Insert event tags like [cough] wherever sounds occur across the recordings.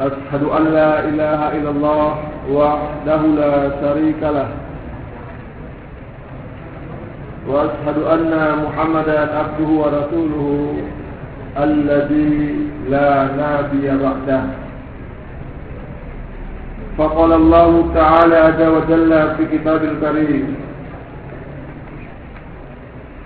أشهد أن لا إله إلا الله وحده لا شريك له. وأشهد أن محمدا عبده ورسوله الذي لا نبي بعده. فقال الله تعالى عز وجل في كتاب الكريم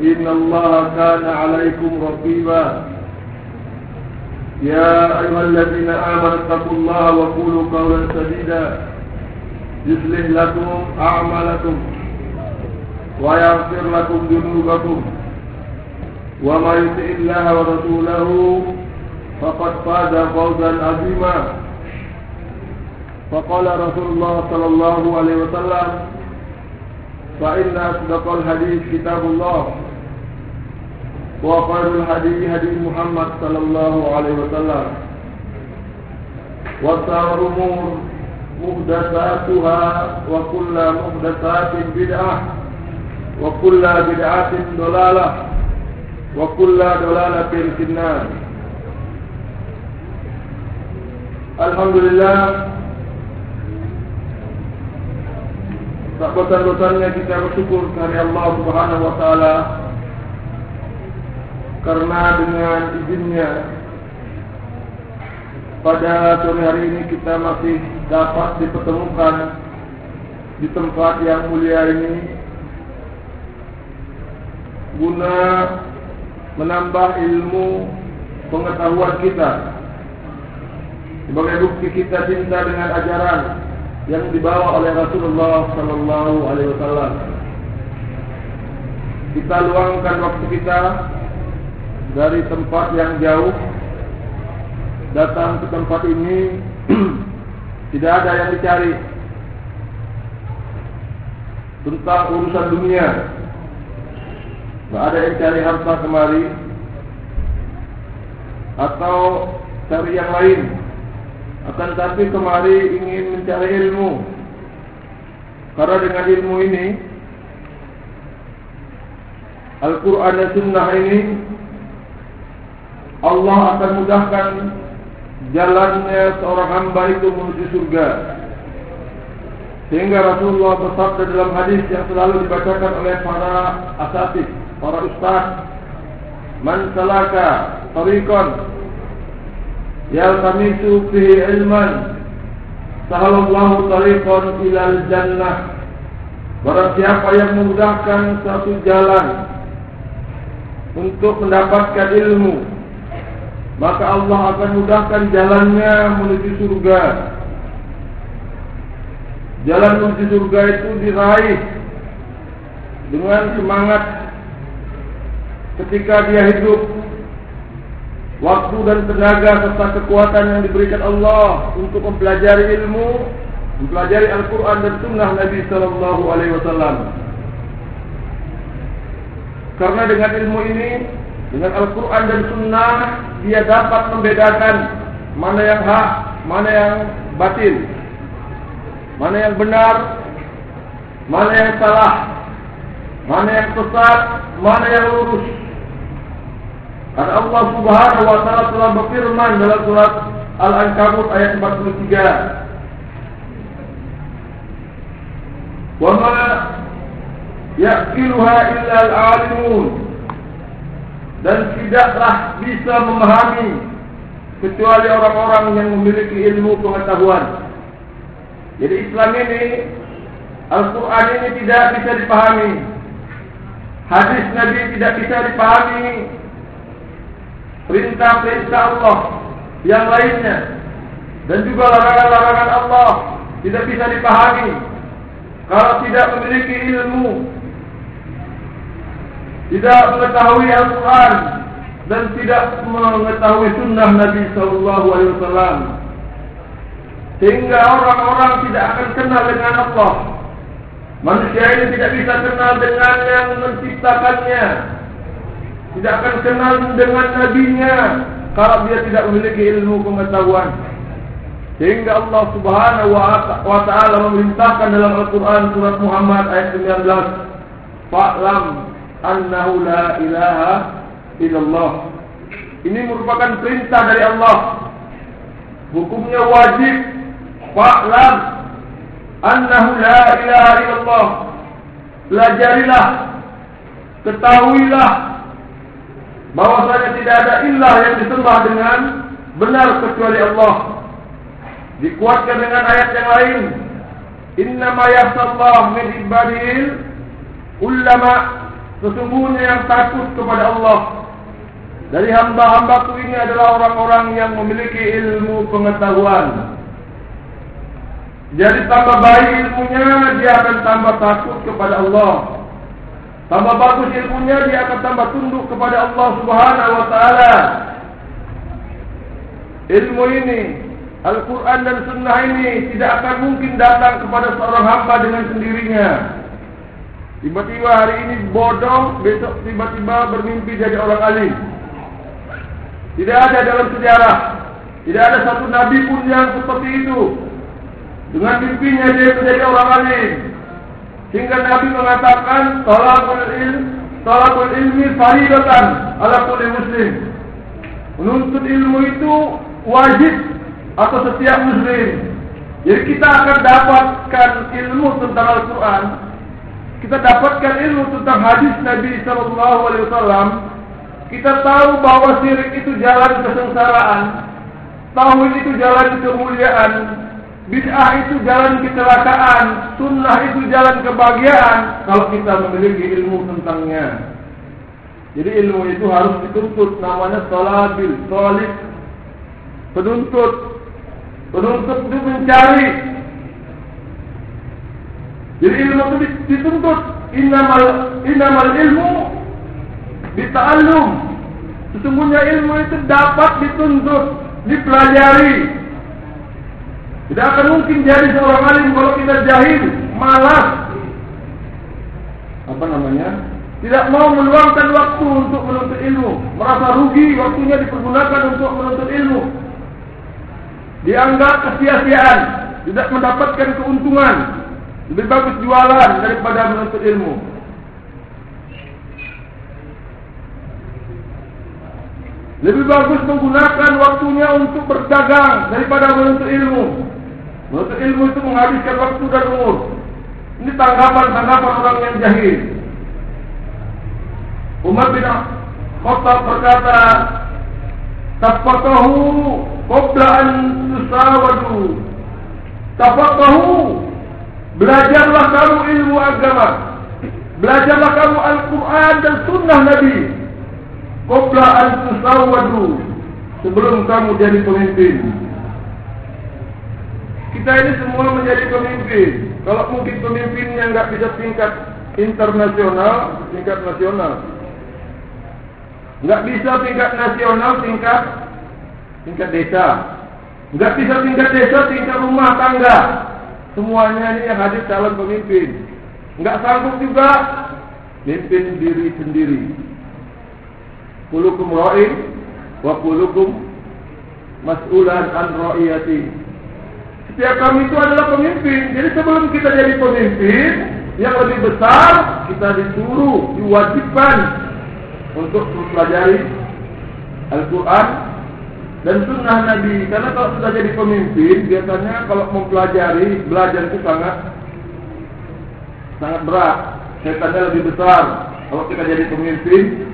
إن الله كان عليكم رقيبا. يا أيها الذين آمنوا اتقوا الله وقولوا قولا سديدا. يصلح لكم أعمالكم ويغفر لكم ذنوبكم. ومن يطع الله ورسوله فقد فاز فوزا عظيما. فقال رسول الله صلى الله عليه وسلم فإن أصدق الحديث كتاب الله. وخير الهدي هدي محمد صلى الله عليه وسلم. وشر الأمور محدثاتها وكل محدثات بدعة وكل بدعة ضلالة وكل ضلالة في النار. الحمد لله Sahabat-sahabatnya kita bersyukur karena Allah Subhanahu wa taala karena dengan izinnya pada sore hari ini kita masih dapat dipertemukan di tempat yang mulia ini guna menambah ilmu pengetahuan kita sebagai bukti kita cinta dengan ajaran yang dibawa oleh Rasulullah Sallallahu Alaihi Wasallam. Kita luangkan waktu kita dari tempat yang jauh datang ke tempat ini [clears throat] tidak ada yang dicari. Tentang urusan dunia. Tidak ada yang cari harta kemari. Atau cari yang lain. Akan tapi kemari ingin mencari ilmu. Karena dengan ilmu ini Al-Quran dan Sunnah ini Allah akan mudahkan jalannya seorang hamba itu menuju surga. Sehingga Rasulullah bersabda dalam hadis yang selalu dibacakan oleh para asatid, para ustaz man salaka tariqan yaltamisu fihi ilman sahalallahu tariqan ilal jannah. Barang siapa yang memudahkan satu jalan untuk mendapatkan ilmu maka Allah akan mudahkan jalannya menuju surga Jalan menuju surga itu diraih dengan semangat ketika dia hidup waktu dan tenaga serta kekuatan yang diberikan Allah untuk mempelajari ilmu, mempelajari Al-Quran dan Sunnah Nabi Sallallahu Alaihi Wasallam. Karena dengan ilmu ini, dengan Al-Quran dan Sunnah, dia dapat membedakan mana yang hak, mana yang batil, mana yang benar, mana yang salah, mana yang sesat, mana yang lurus. Karena Allah Subhanahu wa taala telah berfirman dalam surat Al-Ankabut ayat 43. Wa ma yaqiluha illa al-alimun dan tidaklah bisa memahami kecuali orang-orang yang memiliki ilmu pengetahuan. Jadi Islam ini Al-Quran ini tidak bisa dipahami. Hadis Nabi tidak bisa dipahami. Perintah-perintah Allah Yang lainnya. Dan juga larangan-larangan Allah Tidak bisa dipahami. Kalau tidak memiliki ilmu Tidak mengetahui Al-Quran Dan tidak mengetahui sunnah Nabi SAW Sehingga orang-orang tidak akan kenal dengan Allah. Manusia ini tidak bisa kenal dengan yang menciptakannya. Tidak akan kenal dengan nabinya Kalau dia tidak memiliki ilmu pengetahuan. Sehingga Allah subhanahu wa ta'ala memerintahkan dalam Al-Quran Surat Muhammad ayat 19 Fa'lam annahu la ilaha illallah Ini merupakan perintah dari Allah Hukumnya wajib Fa'lam annahu la ilaha illallah. Pelajarilah, ketahuilah bahwasanya tidak ada ilah yang disembah dengan benar kecuali Allah. Dikuatkan dengan ayat yang lain. Inna ma yasallahu min ibadil ulama sesungguhnya yang takut kepada Allah dari hamba-hambaku ini adalah orang-orang yang memiliki ilmu pengetahuan. Jadi tambah baik ilmunya dia akan tambah takut kepada Allah. Tambah bagus ilmunya dia akan tambah tunduk kepada Allah Subhanahu wa taala. Ilmu ini Al-Quran dan Sunnah ini tidak akan mungkin datang kepada seorang hamba dengan sendirinya. Tiba-tiba hari ini bodoh, besok tiba-tiba bermimpi jadi orang alim. Tidak ada dalam sejarah. Tidak ada satu nabi pun yang seperti itu. Dengan mimpinya dia menjadi orang alim. Sehingga Nabi mengatakan talabul ilm, talabul ilmi faridatan ala kulli muslim. Menuntut ilmu itu wajib atau setiap muslim. Jadi kita akan dapatkan ilmu tentang Al-Quran. Kita dapatkan ilmu tentang hadis Nabi Sallallahu Alaihi Wasallam. Kita tahu bahwa syirik itu jalan kesengsaraan. Tauhid itu jalan kemuliaan. Bid'ah itu jalan kecelakaan, sunnah itu jalan kebahagiaan kalau kita memiliki ilmu tentangnya. Jadi ilmu itu harus dituntut namanya salabil, salib. Penuntut. Penuntut itu mencari. Jadi ilmu itu dituntut. Innamal innamal ilmu bita'allum. Sesungguhnya ilmu itu dapat dituntut, dipelajari. Tidak akan mungkin jadi seorang alim kalau kita jahil, malas. Apa namanya? Tidak mau meluangkan waktu untuk menuntut ilmu, merasa rugi waktunya dipergunakan untuk menuntut ilmu. Dianggap kesia-siaan, tidak mendapatkan keuntungan. Lebih bagus jualan daripada menuntut ilmu. Lebih bagus menggunakan waktunya untuk berdagang daripada menuntut ilmu. Menuntut ilmu itu menghabiskan waktu dan umur. Ini tanggapan-tanggapan orang yang jahil. Umar bin Khattab berkata, "Tafaqahu qabla an tusawadu." Tafaqahu Belajarlah kamu ilmu agama. Belajarlah kamu Al-Quran dan Sunnah Nabi. Qabla an tusawadu. Sebelum kamu jadi pemimpin. Kita ini semua menjadi pemimpin. Kalau mungkin pemimpinnya nggak bisa tingkat internasional, tingkat nasional. Nggak bisa tingkat nasional, tingkat tingkat desa. Nggak bisa tingkat desa, tingkat rumah tangga. Semuanya ini yang hadir calon pemimpin. Nggak sanggup juga mimpin diri sendiri. Kulukum ra'in wa kulukum mas'ulan an ra'iyati. Setiap kami itu adalah pemimpin. Jadi sebelum kita jadi pemimpin yang lebih besar, kita disuruh, diwajibkan untuk mempelajari Al-Quran dan Sunnah Nabi. Karena kalau sudah jadi pemimpin, biasanya kalau mempelajari, belajar itu sangat sangat berat. Setannya lebih besar. Kalau kita jadi pemimpin,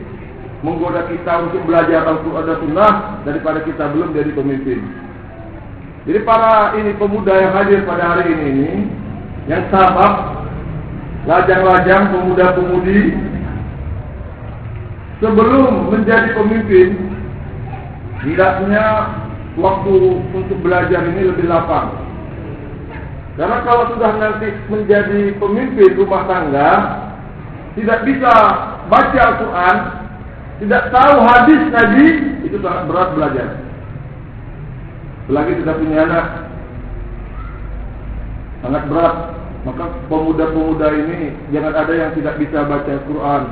menggoda kita untuk belajar Al-Quran Sunnah daripada kita belum jadi pemimpin. Jadi para ini pemuda yang hadir pada hari ini, ini yang sahabat, lajang-lajang pemuda-pemudi, sebelum menjadi pemimpin, hendaknya waktu untuk belajar ini lebih lapang. Karena kalau sudah nanti menjadi pemimpin rumah tangga, tidak bisa baca Al-Quran, tidak tahu hadis Nabi, itu sangat berat belajar. Selagi tidak punya anak, sangat berat. Maka pemuda-pemuda ini jangan ada yang tidak bisa baca Al-Quran,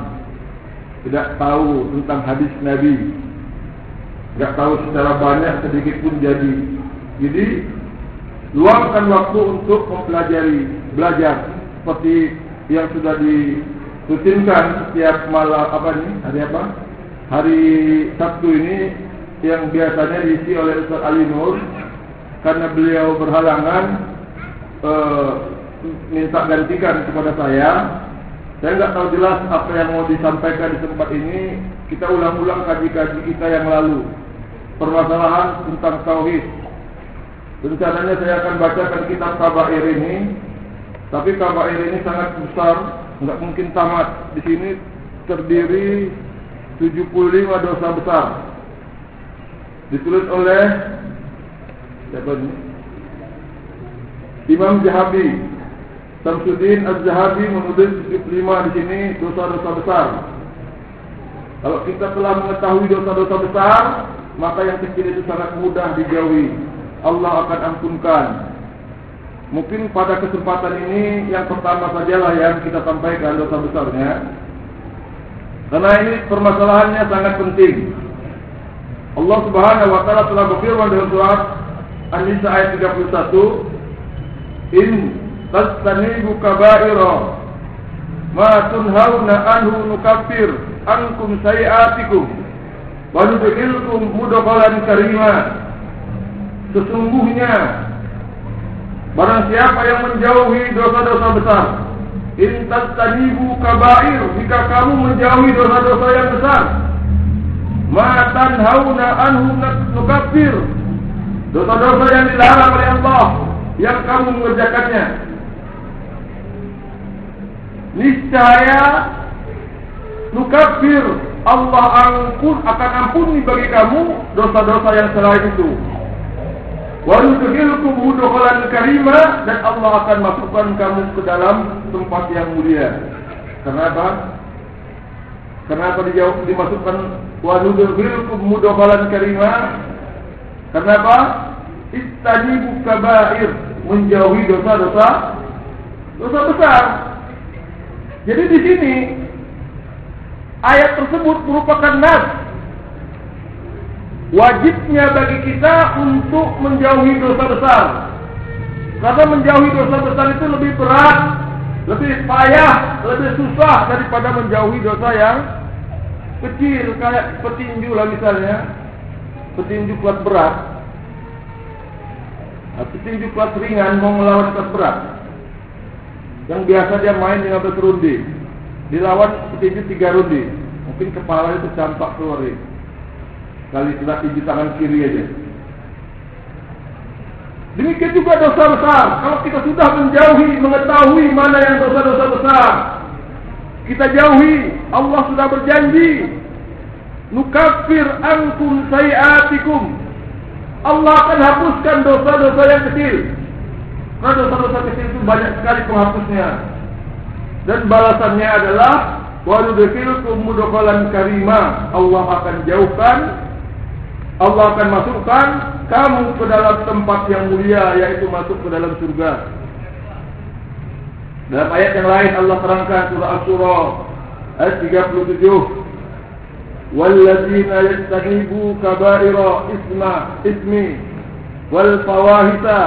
tidak tahu tentang hadis Nabi, tidak tahu secara banyak sedikit pun jadi. Jadi luangkan waktu untuk mempelajari, belajar seperti yang sudah di rutinkan setiap malam apa nih hari apa? Hari Sabtu ini yang biasanya diisi oleh Ustaz Ali Nur karena beliau berhalangan e, minta gantikan kepada saya. Saya nggak tahu jelas apa yang mau disampaikan di tempat ini. Kita ulang-ulang kaji-kaji kita yang lalu permasalahan tentang tauhid rencananya saya akan bacakan kitab Kabair ini tapi Kabair ini sangat besar nggak mungkin tamat. Di sini terdiri 75 dosa besar. Ditulis oleh siapa ini? Imam Jahabi. Samsudin Az-Zahabi menulis 75 di sini dosa-dosa besar. Kalau kita telah mengetahui dosa-dosa besar, maka yang kecil itu sangat mudah dijauhi. Allah akan ampunkan. Mungkin pada kesempatan ini yang pertama sajalah yang kita sampaikan dosa besarnya. Karena ini permasalahannya sangat penting. Allah Subhanahu wa taala telah berfirman dalam surat An-Nisa ayat 31, "In tastanibu kaba'ira ma tunhauna anhu nukaffir ankum sayi'atikum wa nudkhilkum mudkhalan karima." Sesungguhnya Barang siapa yang menjauhi dosa-dosa besar Intas tanibu kabair Jika kamu menjauhi dosa-dosa yang besar Matan hauna anhu nukafir Dosa-dosa yang dilarang oleh Allah Yang kamu mengerjakannya Niscaya Nukafir Allah ampun, akan ampuni bagi kamu Dosa-dosa yang selain itu Wa nudkhilkum mudkhalan karima dan Allah akan masukkan kamu ke dalam tempat yang mulia. Kenapa? Kenapa dijawab dimasukkan wa nudkhilkum mudkhalan karima? Kenapa? Istanibu kabair, menjauhi dosa-dosa dosa besar. Jadi di sini ayat tersebut merupakan nas wajibnya bagi kita untuk menjauhi dosa besar. Karena menjauhi dosa besar itu lebih berat, lebih payah, lebih susah daripada menjauhi dosa yang kecil kayak petinju lah misalnya. Petinju kuat berat. Nah, petinju kelas ringan mau melawan kelas berat. Yang biasa dia main dengan berundi. Dilawan petinju tiga rundi. Mungkin kepala itu keluar. Kali kita di tangan kiri aja. Demikian juga dosa besar. Kalau kita sudah menjauhi, mengetahui mana yang dosa-dosa besar, kita jauhi. Allah sudah berjanji, nukafir ankum sayiatikum. Allah akan hapuskan dosa-dosa yang kecil. Karena dosa-dosa kecil itu banyak sekali penghapusnya. Dan balasannya adalah wa nudkhilkum mudkhalan karima. Allah akan jauhkan Allah akan masukkan kamu ke dalam tempat yang mulia yaitu masuk ke dalam surga. Dalam ayat yang lain Allah terangkan surah Asy-Syura ayat 37 Walladzina yastanibu kaba'ira isma ismi wal fawahita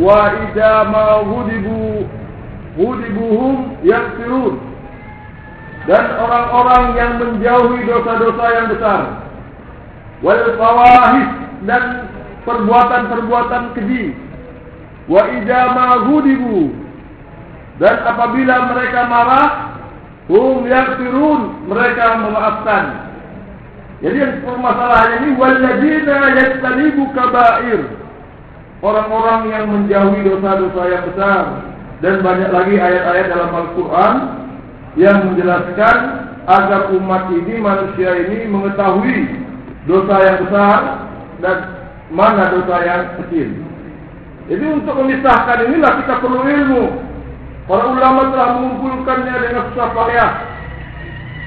wa idza ma hudibu hudibuhum yaghfirun dan orang-orang yang menjauhi dosa-dosa yang besar. Wal fawahis dan perbuatan-perbuatan keji. Wa idza ma hudibu dan apabila mereka marah hum yaghfirun mereka memaafkan. Jadi yang permasalahannya ini walladzina yastanibu kaba'ir. Orang-orang yang menjauhi dosa-dosa yang besar dan banyak lagi ayat-ayat dalam Al-Qur'an yang menjelaskan agar umat ini manusia ini mengetahui dosa yang besar dan mana dosa yang kecil. Jadi untuk memisahkan inilah kita perlu ilmu. Para ulama telah mengumpulkannya dengan susah payah.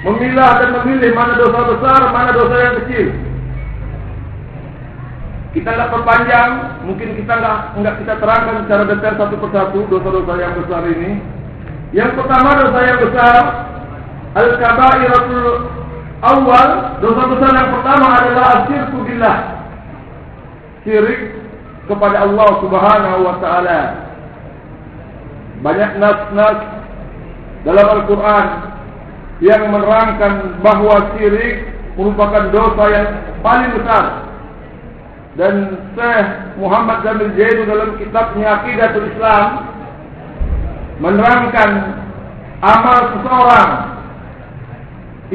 Memilah dan memilih mana dosa besar, mana dosa yang kecil. Kita tidak perpanjang, mungkin kita nggak nggak kita terangkan secara detail satu persatu dosa-dosa yang besar ini. Yang pertama dosa yang besar al-kabairatul awal, dosa besar yang pertama adalah asyirku billah. Syirik kepada Allah Subhanahu wa taala. Banyak nas-nas dalam Al-Qur'an yang menerangkan bahwa syirik merupakan dosa yang paling besar. Dan Syekh Muhammad Jamil Jaidu dalam kitabnya Aqidatul Islam menerangkan amal seseorang,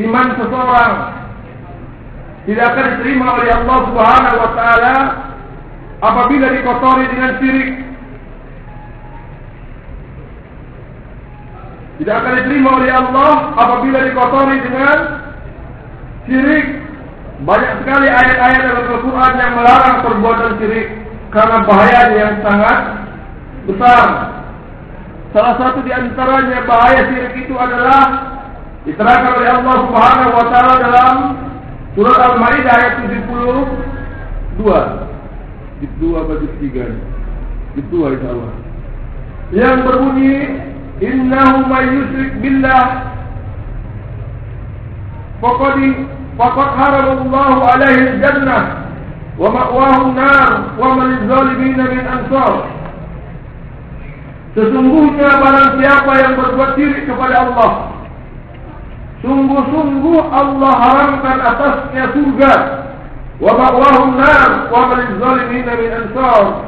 iman seseorang tidak akan diterima oleh Allah Subhanahu wa taala apabila dikotori dengan syirik. Tidak akan diterima oleh Allah apabila dikotori dengan syirik. Banyak sekali ayat-ayat dalam Al-Quran yang melarang perbuatan syirik karena bahaya yang sangat besar. Salah satu di antaranya bahaya syirik itu adalah diterangkan oleh Allah Subhanahu wa taala dalam surat Al-Maidah ayat 72. Juz 2 atau juz 3 Juz 2 insyaAllah Yang berbunyi Innahu man yusrik billah Faqadi Faqad haramallahu alaihi jannah Wa ma'wahu nar Wa malizzalimina min ansar Sesungguhnya barang siapa yang berbuat diri kepada Allah Sungguh-sungguh Allah haramkan atasnya surga. wa ma'wahum nar wa man zalimin min ansar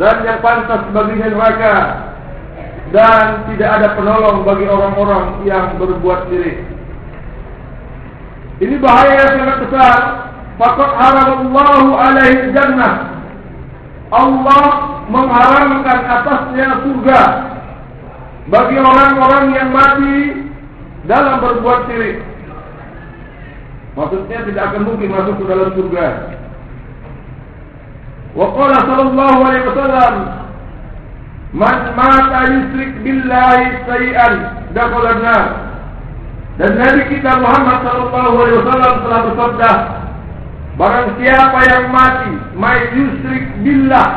dan yang pantas baginya neraka. Dan tidak ada penolong bagi orang-orang yang berbuat syirik. Ini bahaya yang sangat besar. Fakat haramallahu alaihi jannah. Allah mengharamkan atasnya surga bagi orang-orang yang mati dalam berbuat syirik. Maksudnya tidak akan mungkin masuk ke dalam surga. Wa qala sallallahu alaihi wasallam Man mata yusrik billahi sayi'an dakhala nar. Dan Nabi kita Muhammad sallallahu alaihi wasallam telah bersabda Barang siapa yang mati may yusrik billah.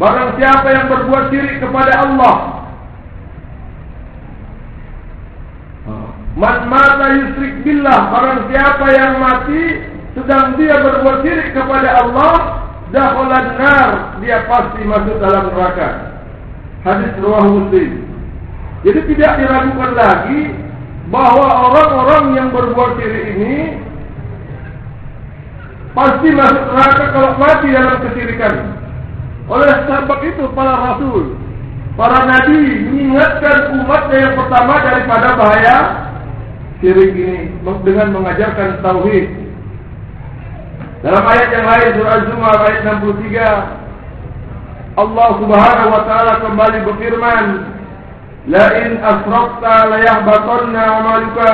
Barang siapa yang berbuat syirik kepada Allah Man mata yusrik billah Barang siapa yang mati Sedang dia berbuat syirik kepada Allah Dahulan nar Dia pasti masuk dalam neraka. Hadis ruah muslim. Jadi tidak diragukan lagi Bahwa orang-orang yang berbuat syirik ini Pasti masuk neraka kalau mati dalam kesyirikan Oleh sebab itu para rasul Para nabi mengingatkan umatnya yang pertama daripada bahaya syirik ini dengan mengajarkan tauhid. Dalam ayat yang lain surah Az-Zumar ayat 63 Allah Subhanahu wa taala kembali berfirman La yahbatanna 'amaluka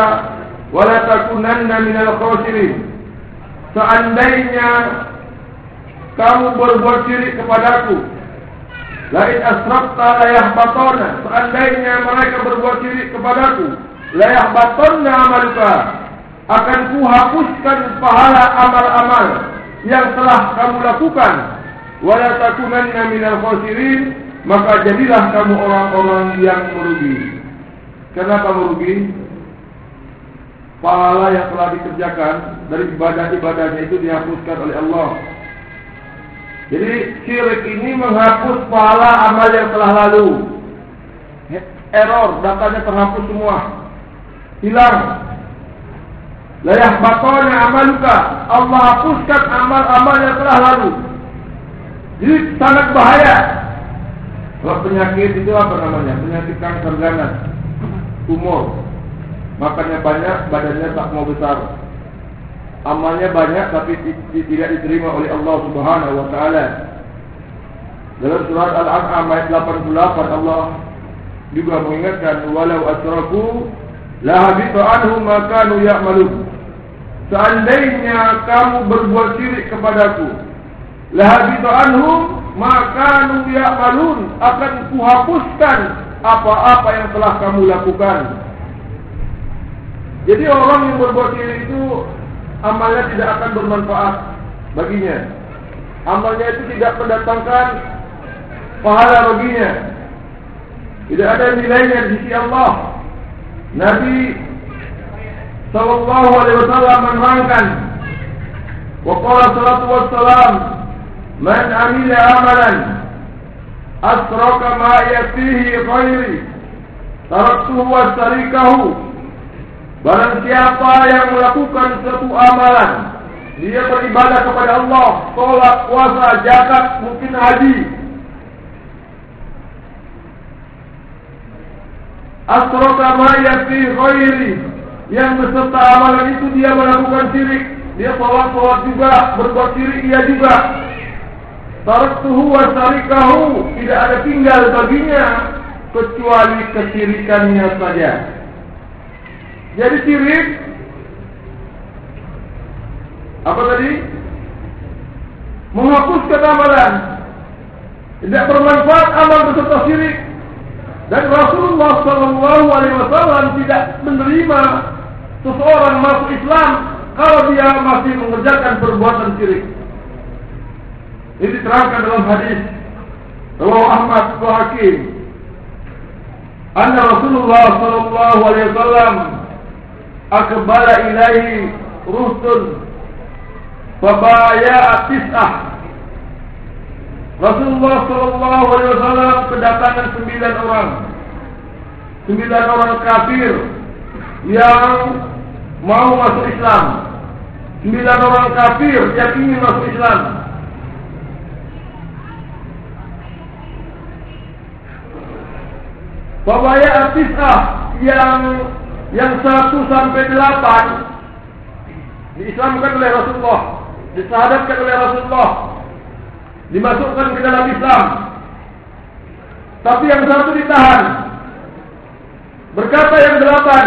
wa la takunanna minal khasirin Seandainya kamu berbuat syirik kepadaku La in asrafta la yahbatanna Seandainya mereka berbuat syirik kepadaku layah batonna amaluka akan kuhapuskan pahala amal-amal yang telah kamu lakukan. wala takunanna minal khasirin maka jadilah kamu orang-orang yang merugi kenapa merugi pahala yang telah dikerjakan dari ibadah-ibadahnya itu dihapuskan oleh Allah jadi syirik ini menghapus pahala amal yang telah lalu error datanya terhapus semua hilang. Layah batolnya amaluka. Allah hapuskan amal-amal yang telah lalu. Jadi sangat bahaya. Kalau penyakit itu apa namanya? Penyakit kanker ganas, tumor. Makannya banyak, badannya tak mau besar. amalnya banyak tapi tidak diterima oleh Allah Subhanahu wa taala. Dalam surat Al-An'am ayat 88 Allah juga mengingatkan walau asraku la habita anhum ma kanu ya'malun. Seandainya kamu berbuat syirik kepadaku, la habita anhum ma kanu ya'malun akan kuhapuskan apa-apa yang telah kamu lakukan. Jadi orang yang berbuat syirik itu amalnya tidak akan bermanfaat baginya. Amalnya itu tidak mendatangkan pahala baginya. Tidak ada nilainya di sisi Allah. Nabi sallallahu alaihi wasallam menerangkan wa qala salatu wassalam man amila amalan asraka ma yatihi ghairi taraktuhu wa Barang siapa yang melakukan suatu amalan Dia beribadah kepada Allah Tolak, puasa, jakat, mungkin haji. Asroka fi khairi Yang beserta amalan itu dia melakukan syirik. Dia sholat-sholat juga Berbuat syirik ia juga Taraktuhu wa sarikahu Tidak ada tinggal baginya Kecuali kesirikannya saja jadi syirik apa tadi? Menghapuskan amalan. Tidak bermanfaat amal beserta syirik. Dan Rasulullah Wasallam tidak menerima seseorang masuk Islam kalau dia masih mengerjakan perbuatan syirik. Ini diterangkan dalam hadis. Rawahu Ahmad Hakim. Anna Rasulullah Shallallahu Alaihi Wasallam akbala ilaihi rusul fabaya tis'ah. Rasulullah sallallahu alaihi wasallam kedatangan sembilan orang. Sembilan orang kafir yang mau masuk Islam. Sembilan orang kafir yang ingin masuk Islam Fabaya Tis'ah yang yang satu sampai delapan diislamkan oleh Rasulullah, disahadatkan oleh Rasulullah, dimasukkan ke dalam Islam. Tapi yang satu ditahan. Berkata yang delapan,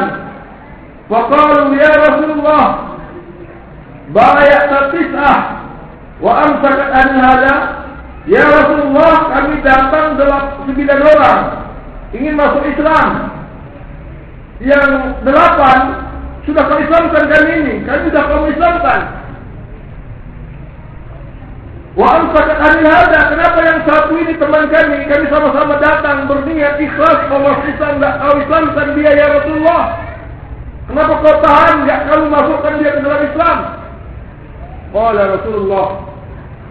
Faqalu ya Rasulullah, bayat tis'ah wa amsakat an hada. Ya Rasulullah, kami datang sembilan orang ingin masuk Islam yang delapan sudah kau Islamkan kami ini, kami sudah kau Islamkan. Wa amsakat hari hada, kenapa yang satu ini teman kami, kami sama-sama datang berniat ikhlas Allah Islam, tak kau Islamkan dia ya Rasulullah. Kenapa kau tahan, enggak kamu masukkan dia ke dalam Islam? Qala Rasulullah,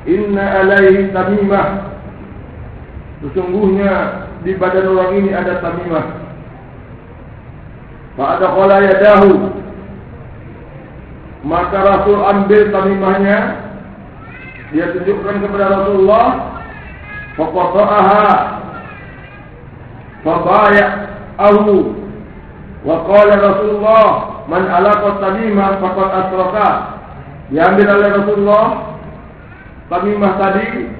Inna alaihi tamimah. Sesungguhnya di badan orang ini ada tamimah. Ba'da qala yadahu. Maka Rasul ambil tamimahnya. Dia tunjukkan kepada Rasulullah Faqata'aha. Fabaya'ahu Wa qala Rasulullah Man alaqat tamimah faqat asraka Diambil oleh Rasulullah Tamimah tadi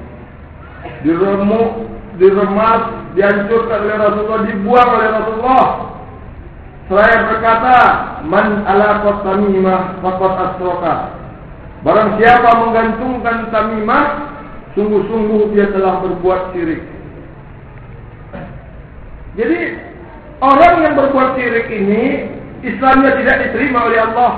Diremuk Diremas Dihancurkan oleh Rasulullah Dibuang oleh Rasulullah Seraya berkata, Man ala kot tamimah fakot asroka. Barang siapa menggantungkan tamimah, sungguh-sungguh dia telah berbuat syirik. Jadi orang yang berbuat syirik ini Islamnya tidak diterima oleh Allah.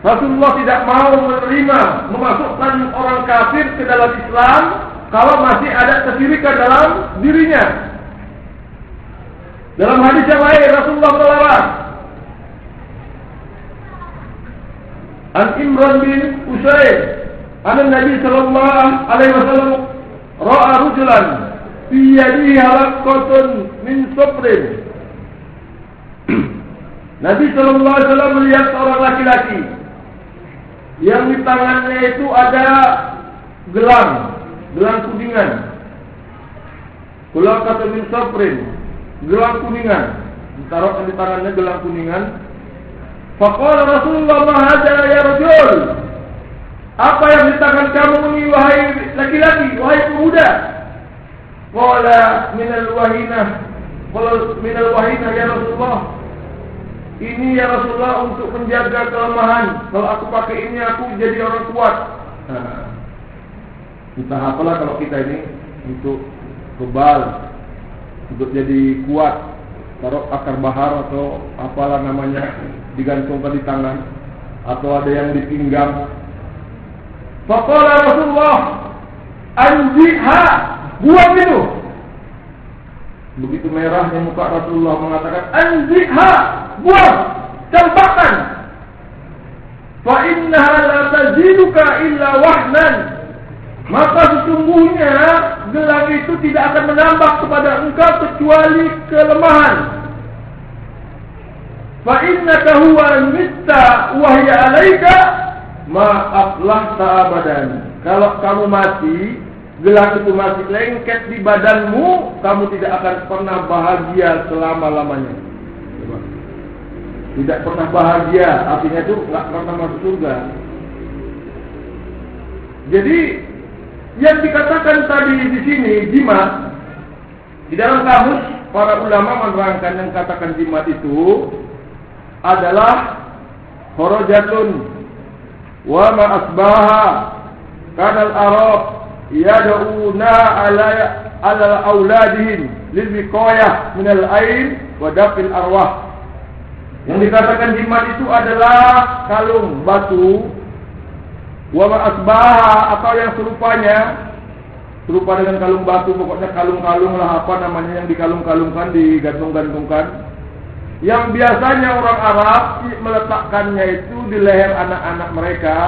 Rasulullah tidak mau menerima memasukkan orang kafir ke dalam Islam kalau masih ada kesyirikan dalam dirinya. Dalam hadis yang lain Rasulullah melarang. An Imran bin Usaid, an Nabi sallallahu alaihi wasallam ra'a rajulan fi yadihi min sabrin. [clears throat] Nabi sallallahu alaihi wasallam melihat seorang laki-laki yang di tangannya itu ada gelang, gelang kuningan. Gelang kata min sabrin, gelang kuningan. Ditaruh di tangannya gelang kuningan. Faqala Rasulullah ma hadza ya rajul? Apa yang di tangan kamu ini wahai laki-laki, wahai pemuda? Qala min al-wahinah. Qala min al-wahinah ya Rasulullah. Ini ya Rasulullah untuk menjaga kelemahan. Kalau aku pakai ini aku jadi orang kuat. Nah, entah apalah kalau kita ini untuk kebal, untuk jadi kuat, taruh akar bahar atau apalah namanya digantungkan di tangan atau ada yang di pinggang. Faqala Rasulullah anjiha buang itu. Begitu merahnya muka Rasulullah mengatakan anjiha buang campakkan. Fa innaha la taziduka illa wahnan. Maka sesungguhnya gelang itu tidak akan menambah kepada engkau kecuali kelemahan. Fa innaka huwa mitta wa alaika ma aflahta abadan. Kalau kamu mati, gelang itu masih lengket di badanmu, kamu tidak akan pernah bahagia selama-lamanya. Tidak pernah bahagia, artinya itu nggak pernah masuk surga. Jadi yang dikatakan tadi di sini jimat di dalam kamus para ulama menerangkan yang katakan jimat itu adalah horojatun wa ma asbaha kanal arab yad'una ala ala auladihim lil wiqayah min al ain wa dafil arwah. Yang dikatakan jimat itu adalah kalung batu wa ma asbaha atau yang serupanya? Serupa dengan kalung batu pokoknya kalung-kalung lah apa namanya yang dikalung-kalungkan digantung-gantungkan. Yang biasanya orang Arab meletakkannya itu di leher anak-anak mereka.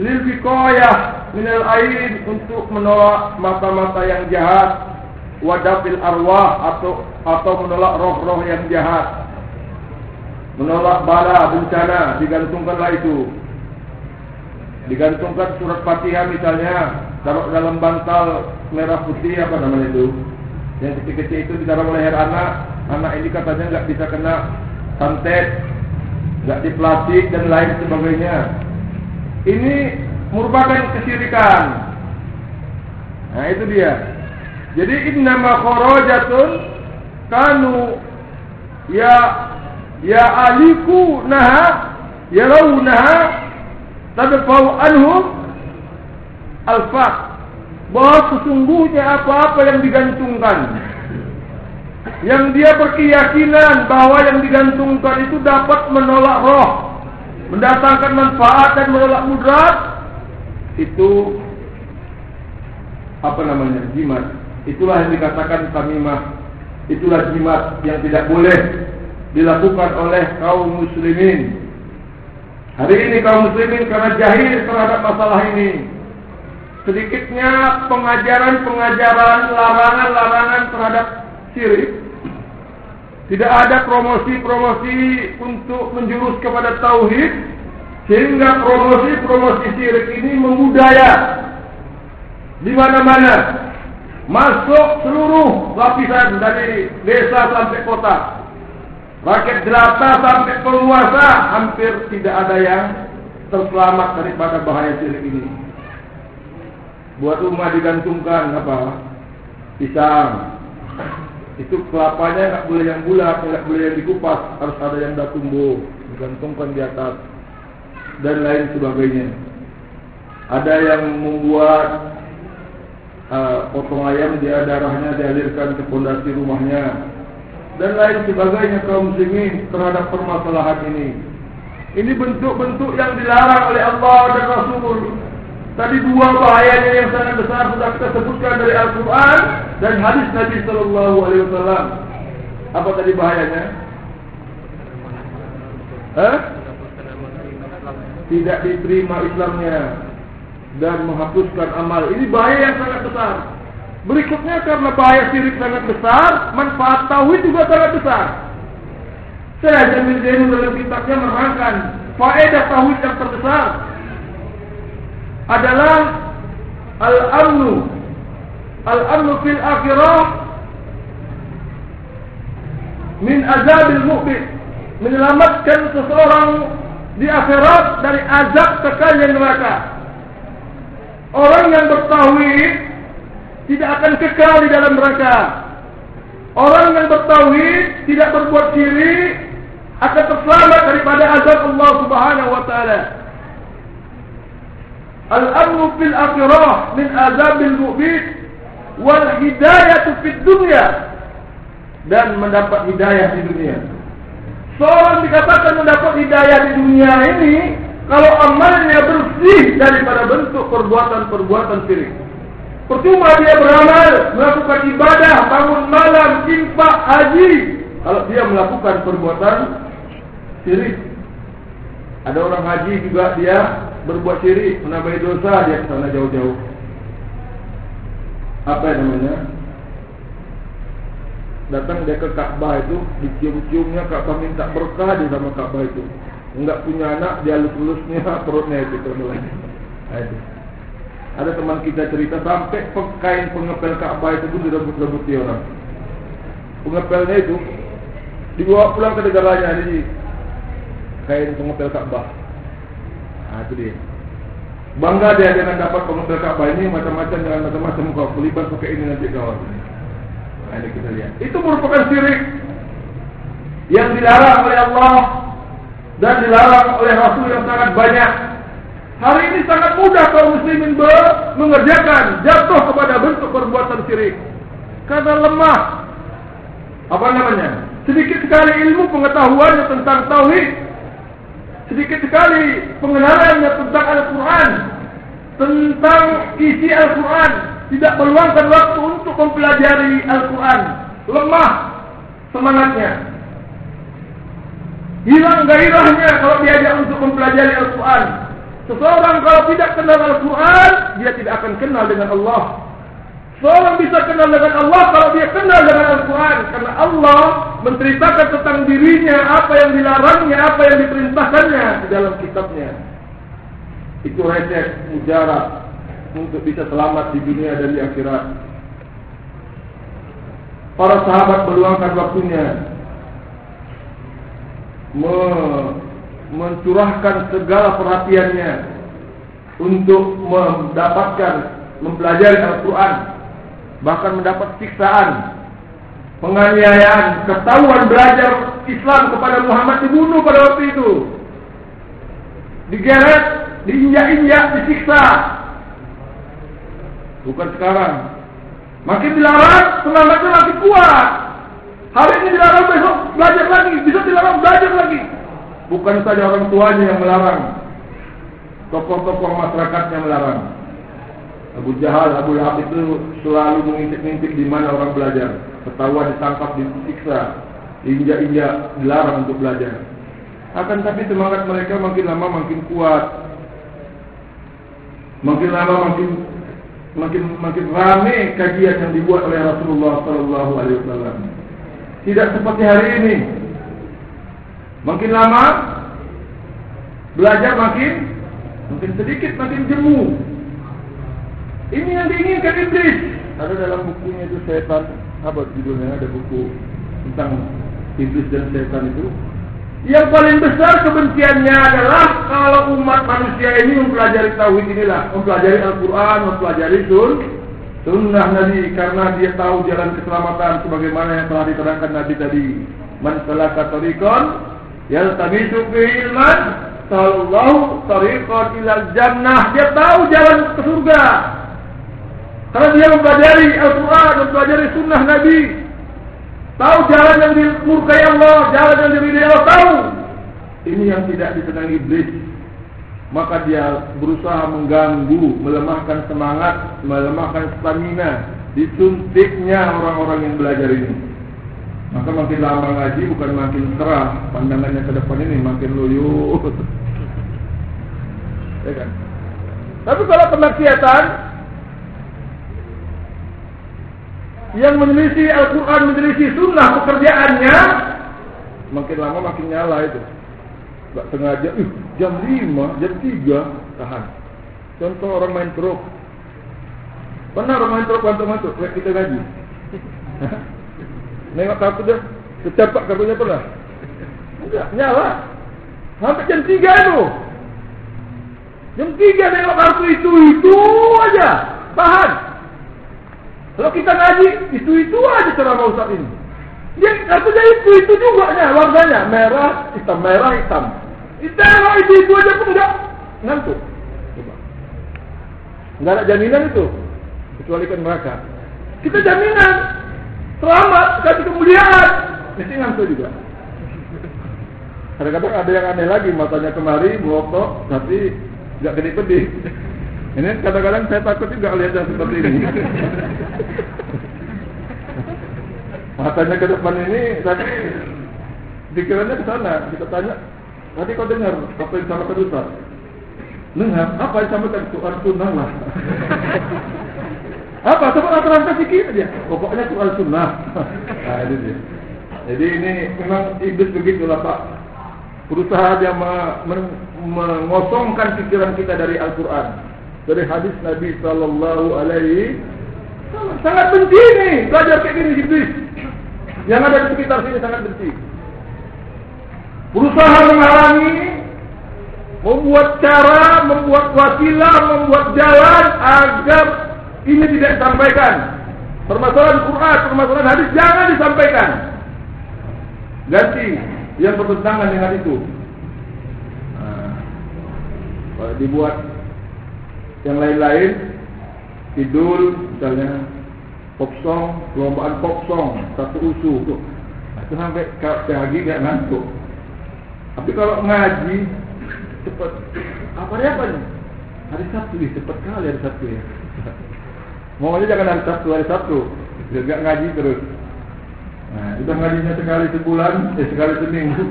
Lil fikoyah minal ain untuk menolak mata-mata yang jahat. Wadafil arwah atau atau menolak roh-roh yang jahat. Menolak bala bencana digantungkanlah itu digantungkan surat Fatihah misalnya taruh dalam bantal merah putih apa namanya itu yang kecil-kecil itu ditaruh leher anak anak ini katanya nggak bisa kena santet, nggak diplastik dan lain sebagainya. Ini merupakan kesirikan. Nah itu dia. Jadi innama kharajatun kanu ya ya aliku naha yarawnaha tadfau anhum alfaq bahwa sesungguhnya apa-apa yang digantungkan yang dia berkeyakinan bahwa yang digantungkan itu dapat menolak roh, mendatangkan manfaat dan menolak mudarat, itu apa namanya jimat. Itulah yang dikatakan tamimah. Itulah jimat yang tidak boleh dilakukan oleh kaum muslimin. Hari ini kaum muslimin karena jahil terhadap masalah ini. Sedikitnya pengajaran-pengajaran, larangan-larangan terhadap syirik. Tidak ada promosi-promosi untuk menjurus kepada tauhid sehingga promosi-promosi syirik ini membudaya. Di mana-mana. Masuk seluruh lapisan dari desa sampai kota rakyat jelata sampai penguasa hampir tidak ada yang terselamat daripada bahaya syirik ini. Buat rumah digantungkan apa? Pisang. Itu kelapanya nggak boleh yang bulat, nggak boleh yang dikupas, harus ada yang dah tumbuh, digantungkan di atas dan lain sebagainya. Ada yang membuat uh, potong ayam dia darahnya dialirkan ke pondasi rumahnya dan lain sebagainya kaum muslimin terhadap permasalahan ini. Ini bentuk-bentuk yang dilarang oleh Allah dan Rasul Tadi dua bahayanya yang sangat besar sudah kita sebutkan dari Al-Quran dan hadis Nabi Sallallahu Alaihi Wasallam. Apa tadi bahayanya? Eh? Tidak diterima Islamnya dan menghapuskan amal. Ini bahaya yang sangat besar. Berikutnya karena bahaya syirik sangat besar, manfaat tauhid juga sangat besar. Saya Jamil Zainul dalam kitabnya menerangkan faedah tauhid yang terbesar adalah al-amnu al-amnu fil akhirah min azabil mu'min menyelamatkan seseorang di akhirat dari azab kekal yang neraka. Orang yang bertauhid tidak akan kekal di dalam neraka. Orang yang bertauhid tidak berbuat syirik akan terselamat daripada azab Allah Subhanahu wa taala. Al-amnu fil akhirah min azabil mu'min wal hidayah fid dunya dan mendapat hidayah di dunia. Seorang dikatakan mendapat hidayah di dunia ini kalau amalnya bersih daripada bentuk perbuatan-perbuatan syirik. Percuma dia beramal, melakukan ibadah, bangun malam, infak, haji. Kalau dia melakukan perbuatan syirik. Ada orang haji juga dia berbuat syirik, menambah dosa dia ke sana jauh-jauh. Apa namanya? datang dia ke Ka'bah itu dicium-ciumnya Ka'bah minta berkah di sama Ka'bah itu enggak punya anak dia lulus-lulusnya perutnya itu itu ada teman kita cerita sampai kain pengepel Ka'bah itu pun direbut-rebut dia orang. Pengepelnya itu dibawa pulang ke negaranya jadi kain pengepel Ka'bah nah itu dia. Bangga dia dengan dapat pengepel Ka'bah ini macam-macam dengan macam-macam kau pelibat pakai ini nanti kawan Nah, ini kita lihat. Itu merupakan syirik yang dilarang oleh Allah dan dilarang oleh Rasul yang sangat banyak. Hari ini sangat mudah kaum muslimin mengerjakan jatuh kepada bentuk perbuatan syirik karena lemah. Apa namanya? Sedikit sekali ilmu pengetahuannya tentang tauhid, sedikit sekali pengenalannya tentang Al-Quran, tentang isi Al-Quran, tidak meluangkan waktu untuk mempelajari Al-Quran. Lemah semangatnya. Hilang gairahnya kalau diajak untuk mempelajari Al-Quran. Seseorang kalau tidak kenal Al-Quran, dia tidak akan kenal dengan Allah. Seorang bisa kenal dengan Allah kalau dia kenal dengan Al-Quran. Karena Allah menceritakan tentang dirinya, apa yang dilarangnya, apa yang diperintahkannya di dalam kitabnya. Itu resep, mujarab, untuk bisa selamat di dunia dan di akhirat. Para sahabat meluangkan waktunya me mencurahkan segala perhatiannya untuk mendapatkan mempelajari Al-Quran bahkan mendapat siksaan penganiayaan ketahuan belajar Islam kepada Muhammad dibunuh pada waktu itu digeret diinjak-injak disiksa Bukan sekarang. Makin dilarang, semangatnya makin kuat. Hari ini dilarang, besok belajar lagi. Bisa dilarang, belajar lagi. Bukan saja orang tuanya yang melarang. Tokoh-tokoh masyarakatnya melarang. Abu Jahal, Abu Lahab itu selalu mengintip-intip di mana orang belajar. Ketahuan ditangkap, disiksa, injak-injak, dilarang untuk belajar. Akan tapi semangat mereka makin lama makin kuat. Makin lama makin makin makin ramai kajian yang dibuat oleh Rasulullah Sallallahu Alaihi Wasallam. Tidak seperti hari ini. Makin lama belajar makin makin sedikit makin jemu. Ini yang diinginkan iblis. Ada dalam bukunya itu setan apa judulnya ada buku tentang iblis dan setan itu yang paling besar kebenciannya adalah kalau umat manusia ini mempelajari tauhid inilah, mempelajari Al-Quran, mempelajari sun, sunnah Nabi karena dia tahu jalan keselamatan sebagaimana yang telah diterangkan Nabi tadi. Man salaka yaltamisu fihi ilman sallallahu tariqan ilal jannah. Dia tahu jalan ke surga. Karena dia mempelajari Al-Quran, mempelajari sunnah Nabi, Tahu jalan yang dimurkai Allah, jalan yang diridai Allah, tahu. Ini yang tidak disenangi iblis. Maka dia berusaha mengganggu, melemahkan semangat, melemahkan stamina, disuntiknya orang-orang yang belajar ini. Maka makin lama ngaji bukan makin cerah, pandangannya ke depan ini makin loyo. ya kan? Tapi kalau kemaksiatan, yang meneliti Al-Quran, meneliti sunnah pekerjaannya, makin lama makin nyala itu. Gak sengaja, uh, jam 5, jam 3, tahan. Contoh orang main truk. Pernah orang main truk kayak kita gaji. [laughs] Nengok kartu dia, kecepak kartunya pernah. Enggak, nyala. Sampai jam 3 itu. Jam 3 nengok kartu itu, itu aja. Tahan. Kalau kita ngaji, itu-itu aja ceramah Ustaz ini. Dia kartunya itu, itu juga nya, warnanya. Merah, hitam, merah, hitam. Ditengok itu-itu aja pun enggak ngantuk. Enggak ada jaminan itu. Kecuali kan mereka. Kita jaminan. Selamat, kasih kemuliaan. Mesti ngantuk juga. Kadang-kadang ada yang aneh lagi, matanya kemari, melotot, tapi nggak gede-gede. Ini kadang-kadang saya takut juga lihat yang seperti ini. Matanya ke depan ini, tapi pikirannya ke sana. Kita tanya, tadi kau dengar apa yang sama Ustaz? Dengar, apa yang sama sunnah lah. Apa? Coba terangkan sedikit aja. Pokoknya Tuhan sunnah. [laughs] nah, itu dia. Jadi ini memang iblis begitulah Pak berusaha dia mengosongkan pikiran kita dari Al-Quran, dari hadis Nabi Sallallahu Alaihi Sangat benci nih belajar kayak gini iblis. Yang ada di sekitar sini sangat benci. Berusaha menghalangi, membuat cara, membuat wasilah, membuat jalan agar ini tidak disampaikan. Permasalahan Quran, permasalahan hadis jangan disampaikan. Ganti yang bertentangan dengan itu. Nah, dibuat yang lain-lain, tidur misalnya popsong, lombaan popsong, satu usu tuh. Nah, itu sampai pagi gak ngantuk. Tapi kalau ngaji cepat apa dia apa nih? Hari Sabtu nih, cepat kali hari Sabtu ya. Maunya jangan hari Sabtu, hari Sabtu. Biar gak ngaji terus. Nah, kita ngajinya sekali sebulan, eh sekali seminggu,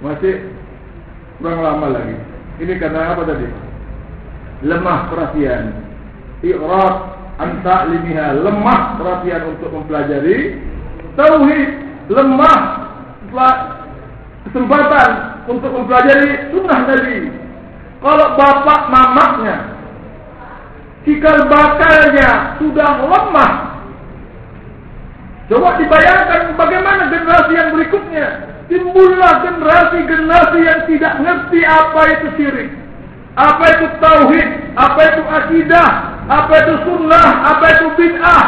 masih kurang lama lagi. Ini karena apa tadi? Lemah perhatian. Iqrar anta limiha, lemah perhatian untuk mempelajari tauhid, lemah kesempatan untuk mempelajari sunnah Nabi. Kalau bapak mamaknya, cikal bakalnya sudah lemah Coba dibayangkan bagaimana generasi yang berikutnya. Timbullah generasi-generasi yang tidak ngerti apa itu syirik. Apa itu tauhid, apa itu akidah, apa itu sunnah, apa itu bid'ah.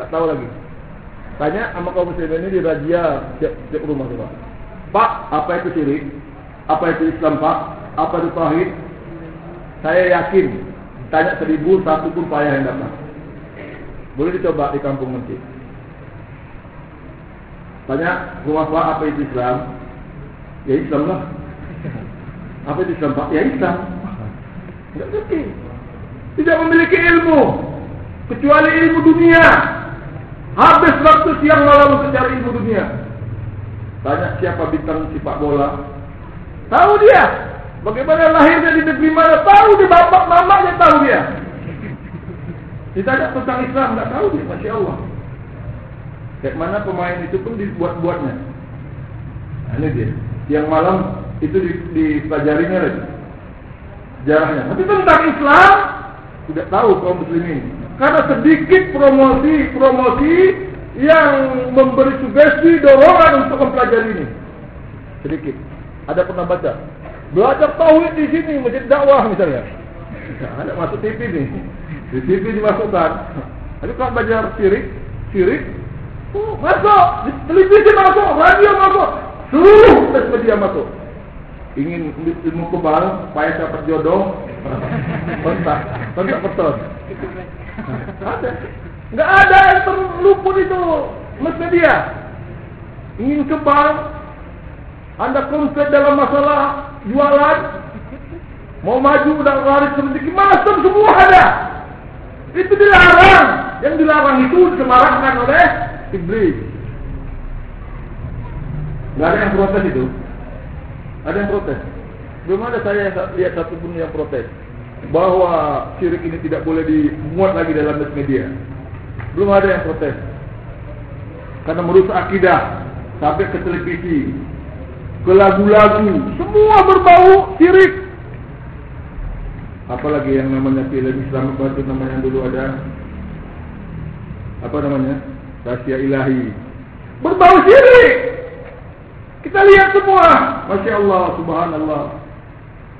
Tak tahu lagi. Tanya sama kaum muslimin ini di razia setiap, setiap rumah coba. Pak, apa itu syirik? Apa itu Islam Pak? Apa itu tauhid? Saya yakin tanya seribu satu pun payah yang dapat. Boleh dicoba di kampung nanti. Tanya rumah Pak apa itu Islam? Ya Islam lah. [laughs] Apa itu Islam Pak? Ya Islam. Tidak ngerti. Tidak memiliki ilmu. Kecuali ilmu dunia. Habis waktu siang malam untuk cari ilmu dunia. Tanya siapa bintang sepak bola. Tahu dia. Bagaimana lahirnya di negeri mana. Tahu dia bapak mamanya tahu dia. Ditanya tentang Islam. Tidak tahu dia. Masya Allah. Kayak mana pemain itu pun dibuat-buatnya. Nah, ini dia. Yang malam itu dipelajarinya lagi. Sejarahnya. Tapi tentang Islam tidak tahu kaum muslimin. Karena sedikit promosi-promosi yang memberi sugesti dorongan untuk mempelajari ini. Sedikit. Ada pernah baca? Belajar tauhid di sini menjadi dakwah misalnya. Ada masuk TV nih. Di TV dimasukkan. Tapi kalau belajar syirik, syirik Oh, masuk, televisi masuk, radio masuk, seluruh media masuk. Ingin ilmu kebal, supaya dapat jodoh, kontak, kontak person. Ada, nggak ada yang terluput itu mas media. Ingin kebal, anda konsep dalam masalah jualan, mau maju dan lari sedikit masuk semua ada. Itu dilarang. Yang dilarang itu disemarangkan oleh iblis. Gak ada yang protes itu. Ada yang protes. Belum ada saya yang lihat satu pun yang protes bahwa syirik ini tidak boleh dimuat lagi dalam media. Belum ada yang protes. Karena merusak akidah sampai ke televisi, ke lagu-lagu, semua berbau syirik. Apalagi yang namanya film Islam itu namanya dulu ada apa namanya? rahasia ilahi. Berbau syirik. Kita lihat semua. Masya Allah, subhanallah.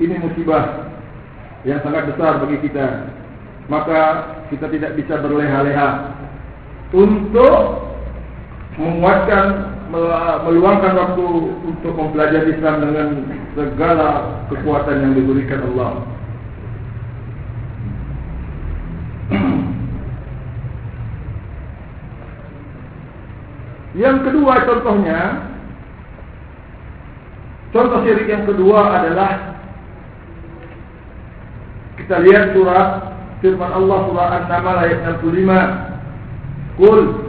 Ini musibah yang sangat besar bagi kita. Maka kita tidak bisa berleha-leha untuk menguatkan meluangkan waktu untuk mempelajari Islam dengan segala kekuatan yang diberikan Allah. [clears throat] Yang kedua contohnya Contoh syirik yang kedua adalah Kita lihat surah Firman Allah surah An-Naml ayat 65 Qul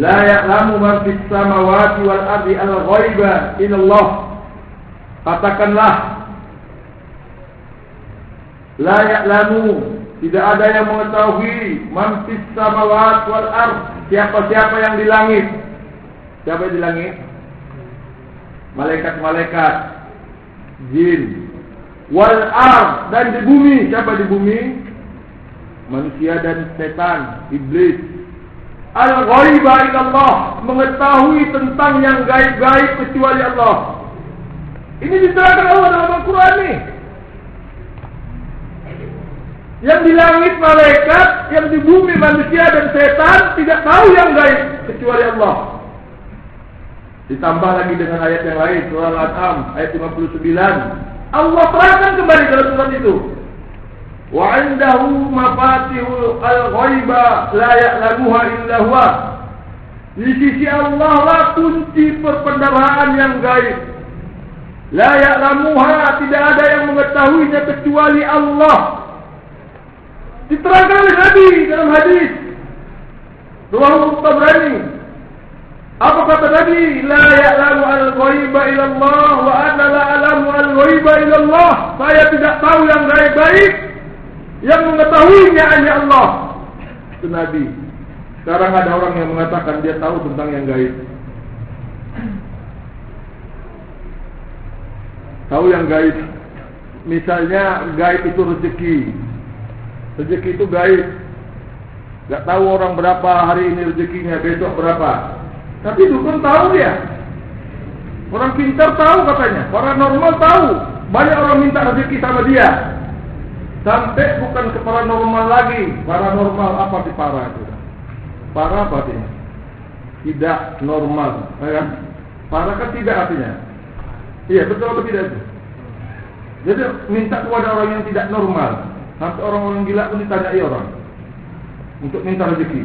La ya'lamu man fis samawati wal ardi al-ghaiba illallah. Katakanlah La ya'lamu Tidak ada yang mengetahui Man fis samawati wal ardi Siapa-siapa yang di langit. Siapa yang di langit? Malaikat-malaikat Jin. Wal ar Dan di bumi. Siapa di bumi? Manusia dan setan Iblis Al-ghaiba Allah Mengetahui tentang yang gaib-gaib Kecuali Allah Ini diterangkan Allah dalam Al-Quran ini Yang di langit malaikat Yang di bumi manusia dan setan Tidak tahu yang gaib Kecuali Allah Ditambah lagi dengan ayat yang lain surah Al-An'am ayat 59. Allah terangkan kembali dalam surat itu. Wa 'indahu mafatihul al-ghaiba la ya'lamuha illa. Di sisi Allah lah kunci perpendaraan yang gaib. La ya'lamuha tidak ada yang mengetahuinya kecuali Allah. Diterangkan oleh Nabi dalam hadis. Ruang Tabrani apa kata Nabi? La ya'lamu al-ghaiba illallah wa ana la a'lamu al-ghaiba illallah. Saya tidak tahu yang gaib-gaib. Yang mengetahuinya hanya Allah. Itu Nabi. Sekarang ada orang yang mengatakan dia tahu tentang yang gaib. Tahu yang gaib. Misalnya gaib itu rezeki. Rezeki itu gaib. Gak tahu orang berapa hari ini rezekinya, besok berapa. Tapi dukun tahu dia. Orang pintar tahu katanya. Orang normal tahu. Banyak orang minta rezeki sama dia. Sampai bukan ke paranormal lagi. Paranormal apa di para itu? Para apa artinya? Tidak normal. Ya? Para kan tidak artinya. Iya betul atau tidak itu? Jadi minta kepada orang yang tidak normal. Sampai orang-orang gila pun ditanyai orang. Untuk minta rezeki.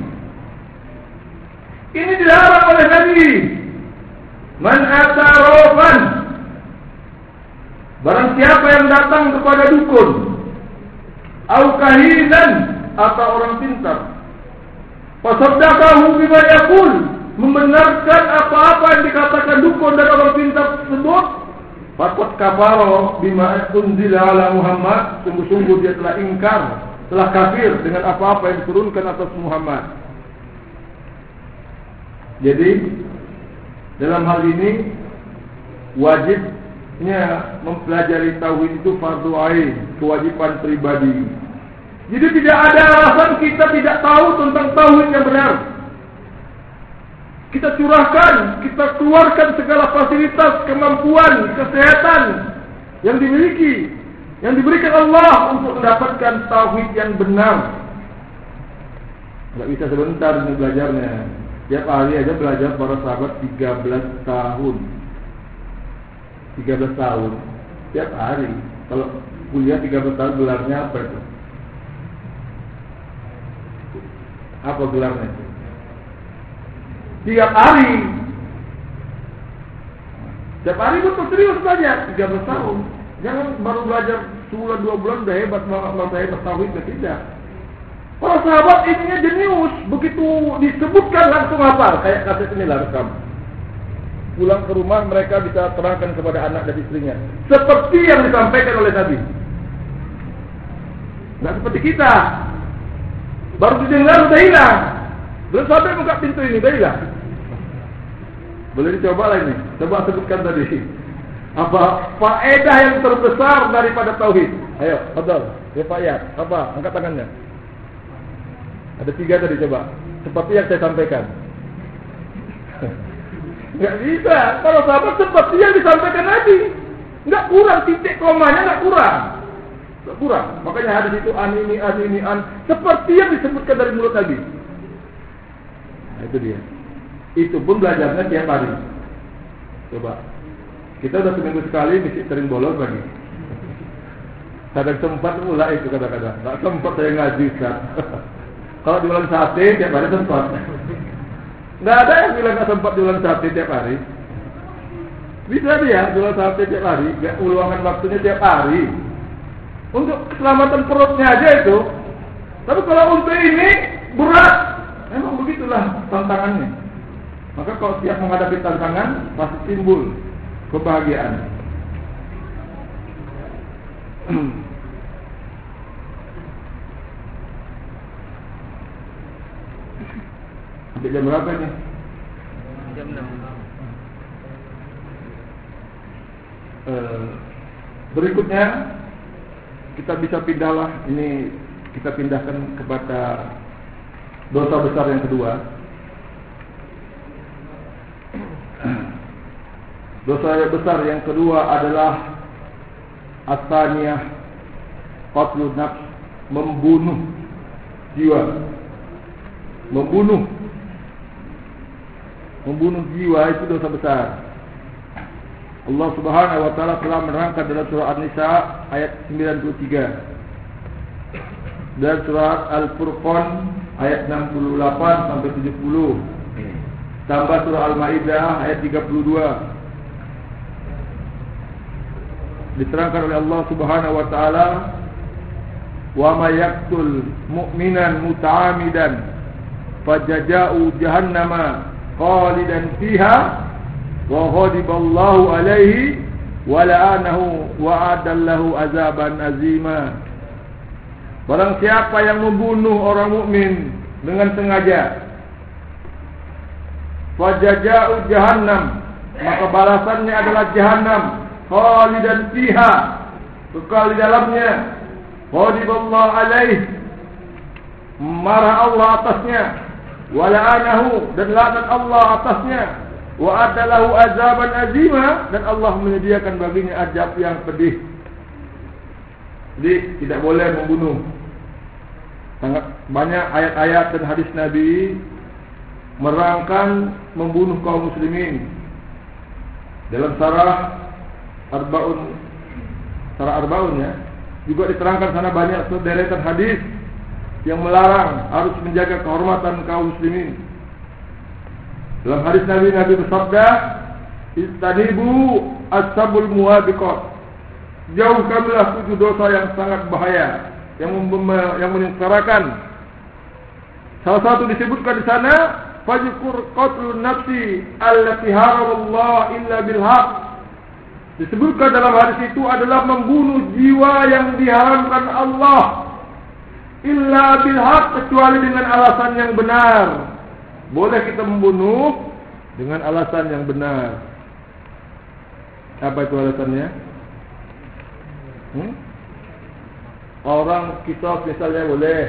Ini dilarang oleh Nabi. Man atarofan. Barang siapa yang datang kepada dukun. Au kahinan. Atau orang pintar. Fasabdakahu bima yakul. Membenarkan apa-apa yang dikatakan dukun dan orang pintar tersebut. Fakot kafaro bima unzila ala Muhammad. Sungguh-sungguh dia telah ingkar. Telah kafir dengan apa-apa yang diturunkan atas Muhammad. Jadi dalam hal ini wajibnya mempelajari tauhid itu fardu ain, kewajiban pribadi. Jadi tidak ada alasan kita tidak tahu tentang tauhid yang benar. Kita curahkan, kita keluarkan segala fasilitas, kemampuan, kesehatan yang dimiliki, yang diberikan Allah untuk mendapatkan tauhid yang benar. Tidak bisa sebentar ini belajarnya. Tiap hari aja belajar para sahabat 13 tahun 13 tahun. Tiap hari. Kalau kuliah 13 tahun gelarnya apa itu? Apa gelarnya itu? Tiap hari. Tiap hari betul serius belajar 13 tahun. Jangan baru belajar sebulan dua bulan udah hebat banget hebat tauhid tidak. Para sahabat ininya jenius, begitu disebutkan langsung hafal, kayak kaset ini lah rekam. Pulang ke rumah mereka bisa terangkan kepada anak dan istrinya. Seperti yang disampaikan oleh Nabi. Tidak seperti kita. Baru didengar sudah hilang. Belum sampai buka pintu ini, sudah hilang. Boleh dicoba lah ini. Coba sebutkan tadi. Apa faedah yang terbesar daripada tauhid? Ayo, betul. Ya Pak ya, apa? Angkat tangannya. Ada tiga tadi coba. Seperti yang saya sampaikan. [laughs] Nggak bisa. Kalau sahabat seperti yang disampaikan Nabi. Nggak kurang, titik komanya nggak kurang. Nggak kurang. Makanya hadis itu an ini, an ini, an. Seperti yang disebutkan dari mulut Nabi. Nah, itu dia. Itu pun belajarnya tiap hari. Coba. Kita udah seminggu sekali mesti sering bolos lagi. [laughs] Kadang sempat pula itu kadang-kadang. Nggak sempat saya ngaji kan. [laughs] Kalau jualan sate tiap hari sempat. [laughs] Nggak ada yang bilang nggak sempat jualan sate tiap hari. Bisa dia jualan sate tiap hari, nggak uluangan waktunya tiap hari. Untuk keselamatan perutnya aja itu. Tapi kalau untuk ini berat, memang begitulah tantangannya. Maka kalau siap menghadapi tantangan, pasti timbul kebahagiaan. [clears throat] Sampai jam berapa nih? Jam 6. Eh, berikutnya kita bisa pindahlah ini kita pindahkan kepada dosa besar yang kedua. Dosa yang besar yang kedua adalah asaniyah qatlun nafs membunuh jiwa. Membunuh membunuh jiwa itu dosa besar. Allah Subhanahu wa taala telah menerangkan dalam surah An-Nisa ayat 93 dan surah Al-Furqan ayat 68 sampai 70. Tambah surah Al-Maidah ayat 32. Diterangkan oleh Allah Subhanahu wa taala wa may yaqtul mu'minan muta'amidan fajaja'u jahannama khalidan fiha wa ghadiballahu alaihi wa la'anahu wa adallahu azaban azima. Barang siapa yang membunuh orang mukmin dengan sengaja Fajaja'u jahannam Maka balasannya adalah jahannam Khalidan fiha Kekal di dalamnya. Khadiballahu alaih Marah Allah atasnya Wala'anahu Dan laknat Allah atasnya. Wa adalahu azaban azima Dan Allah menyediakan baginya azab yang pedih. Jadi tidak boleh membunuh. Sangat banyak ayat-ayat dan hadis Nabi merangkan membunuh kaum muslimin. Dalam sarah Arbaun sarah Arbaun ya, juga diterangkan sana banyak deretan hadis yang melarang harus menjaga kehormatan kaum muslimin. Dalam hadis Nabi Nabi bersabda, "Istanibu as-sabul muwabiqat." Jauhkanlah tujuh dosa yang sangat bahaya yang yang menyengkarakan. Salah satu disebutkan di sana fajkur qatlun nafsi allati haramallahu illa bil haq disebutkan dalam hadis itu adalah membunuh jiwa yang diharamkan Allah illa bil haq kecuali dengan alasan yang benar boleh kita membunuh dengan alasan yang benar apa itu alasannya hmm? orang kita misalnya boleh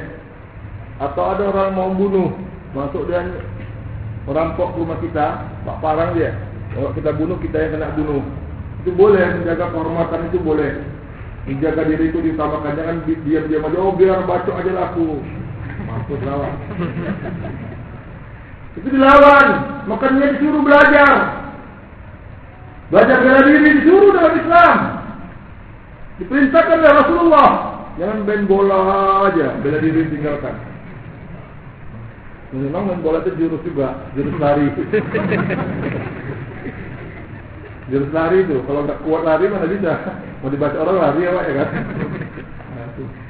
atau ada orang mau bunuh masuk dan merampok rumah kita, pak parang dia. Kalau kita bunuh, kita yang kena bunuh. Itu boleh, menjaga kehormatan itu boleh. Menjaga diri itu diutamakan. Jangan diam-diam aja, oh biar bacok aja lah aku. Maksud lawan. itu dilawan. Makanya disuruh belajar. Belajar bela diri disuruh dalam Islam. Diperintahkan oleh Rasulullah. Jangan main bola aja, bela diri tinggalkan. Memang main bola itu jurus juga, jurus lari. [laughs] jurus lari itu, kalau nggak kuat lari mana bisa? Mau dibaca orang lari ya pak ya kan?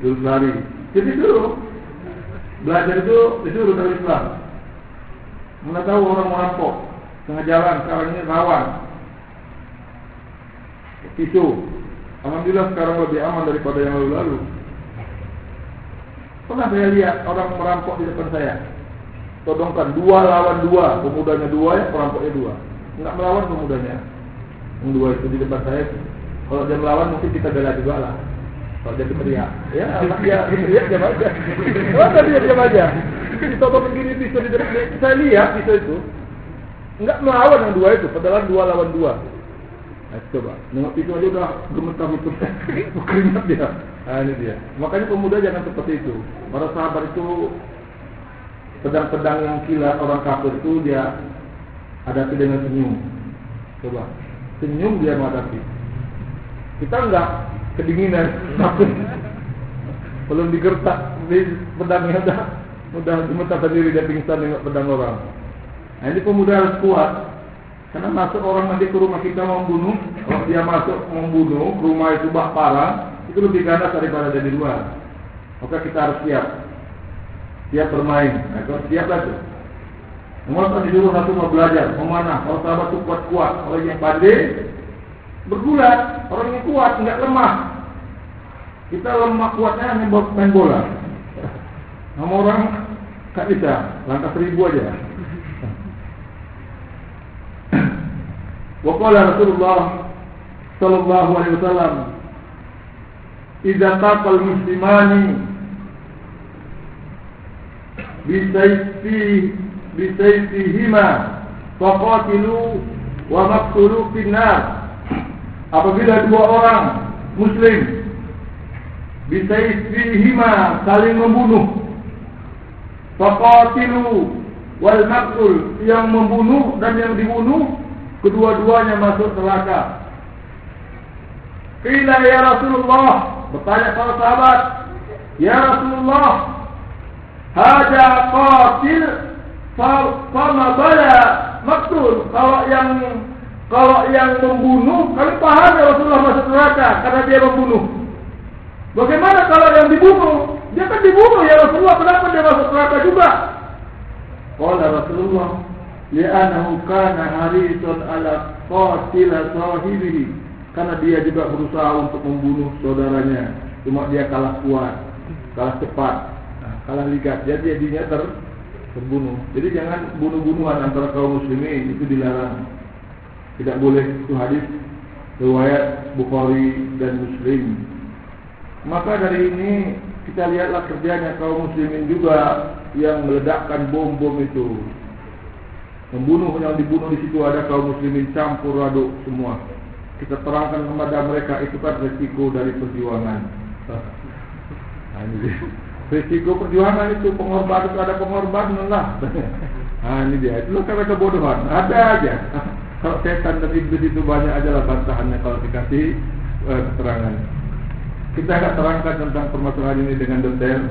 Jurus lari. Jadi dulu belajar itu disuruh dari Islam. Mana tahu orang merampok tengah jalan sekarang ini rawan. Isu. Alhamdulillah sekarang lebih aman daripada yang lalu-lalu. Pernah saya lihat orang merampok di depan saya todongkan dua lawan dua, pemudanya dua ya, perampoknya dua. Enggak melawan pemudanya. Yang dua itu di depan saya. Kalau dia melawan mungkin kita bela juga lah. Kalau dia teriak, ya dia teriak dia aja. Oh tadi dia diam aja. Ditodong begini bisa di saya lihat bisa itu. Enggak melawan yang dua itu, padahal dua lawan dua. Nah, coba, nengok itu aja udah gemetar itu, [laughs] keringat dia. Nah, ini dia. Makanya pemuda jangan seperti itu. Para sahabat itu pedang-pedang yang kilat orang kafir itu dia hadapi dengan senyum. Coba, senyum dia menghadapi. Kita enggak kedinginan, takut. [laughs] Belum digertak di pedangnya udah udah gemetar sendiri dia pingsan dengan pedang orang. Nah, ini pemuda harus kuat. Karena masuk orang nanti ke rumah kita mau membunuh, kalau dia masuk membunuh, rumah itu bak parah, itu lebih ganas daripada dari luar. Maka kita harus siap. Siap bermain. Nah, siap lah tuh. Semua tadi dulu satu mau belajar, memanah. Kalau sahabat itu kuat-kuat, orang yang pandai bergulat, orang yang kuat nggak lemah. Kita lemah kuatnya hanya buat main bola. Nama orang nggak bisa, langkah seribu aja. Wakola Rasulullah Shallallahu Alaihi Wasallam, "Idza taqal muslimani isi. bisaifihima faqatilu wa maqtulu finnar apabila dua orang muslim bisaifihima saling membunuh faqatilu wal maqtul yang membunuh dan yang dibunuh kedua-duanya masuk neraka. Qila ya Rasulullah bertanya para sahabat ya Rasulullah hada qatil fama bala maktul." Kalau yang kalau yang membunuh, kami paham ya Rasulullah masuk neraka karena dia membunuh. Bagaimana kalau yang dibunuh? Dia kan dibunuh ya Rasulullah, kenapa dia masuk neraka juga? Qala Rasulullah, li'annahu kana harisun ala qatil sahibihi karena dia juga berusaha untuk membunuh saudaranya cuma dia kalah kuat kalah cepat kalah ligat jadi jadinya ter terbunuh. Jadi jangan bunuh-bunuhan antara kaum muslimin itu dilarang. Tidak boleh itu hadis riwayat Bukhari dan Muslim. Maka dari ini kita lihatlah kerjanya kaum muslimin juga yang meledakkan bom-bom itu. Membunuh yang dibunuh di situ ada kaum muslimin campur aduk semua. Kita terangkan kepada mereka itu kan resiko dari perjuangan. [laughs] Nah, ini dia. Resiko perjuangan itu pengorbanan itu ada pengorbanan lah. [laughs] Nah, ini dia. Itu kan kebodohan. Ada aja. [laughs] Kalau setan dan iblis itu banyak aja lah bantahannya kalau dikasih uh, keterangan. Kita akan terangkan tentang permasalahan ini dengan detail.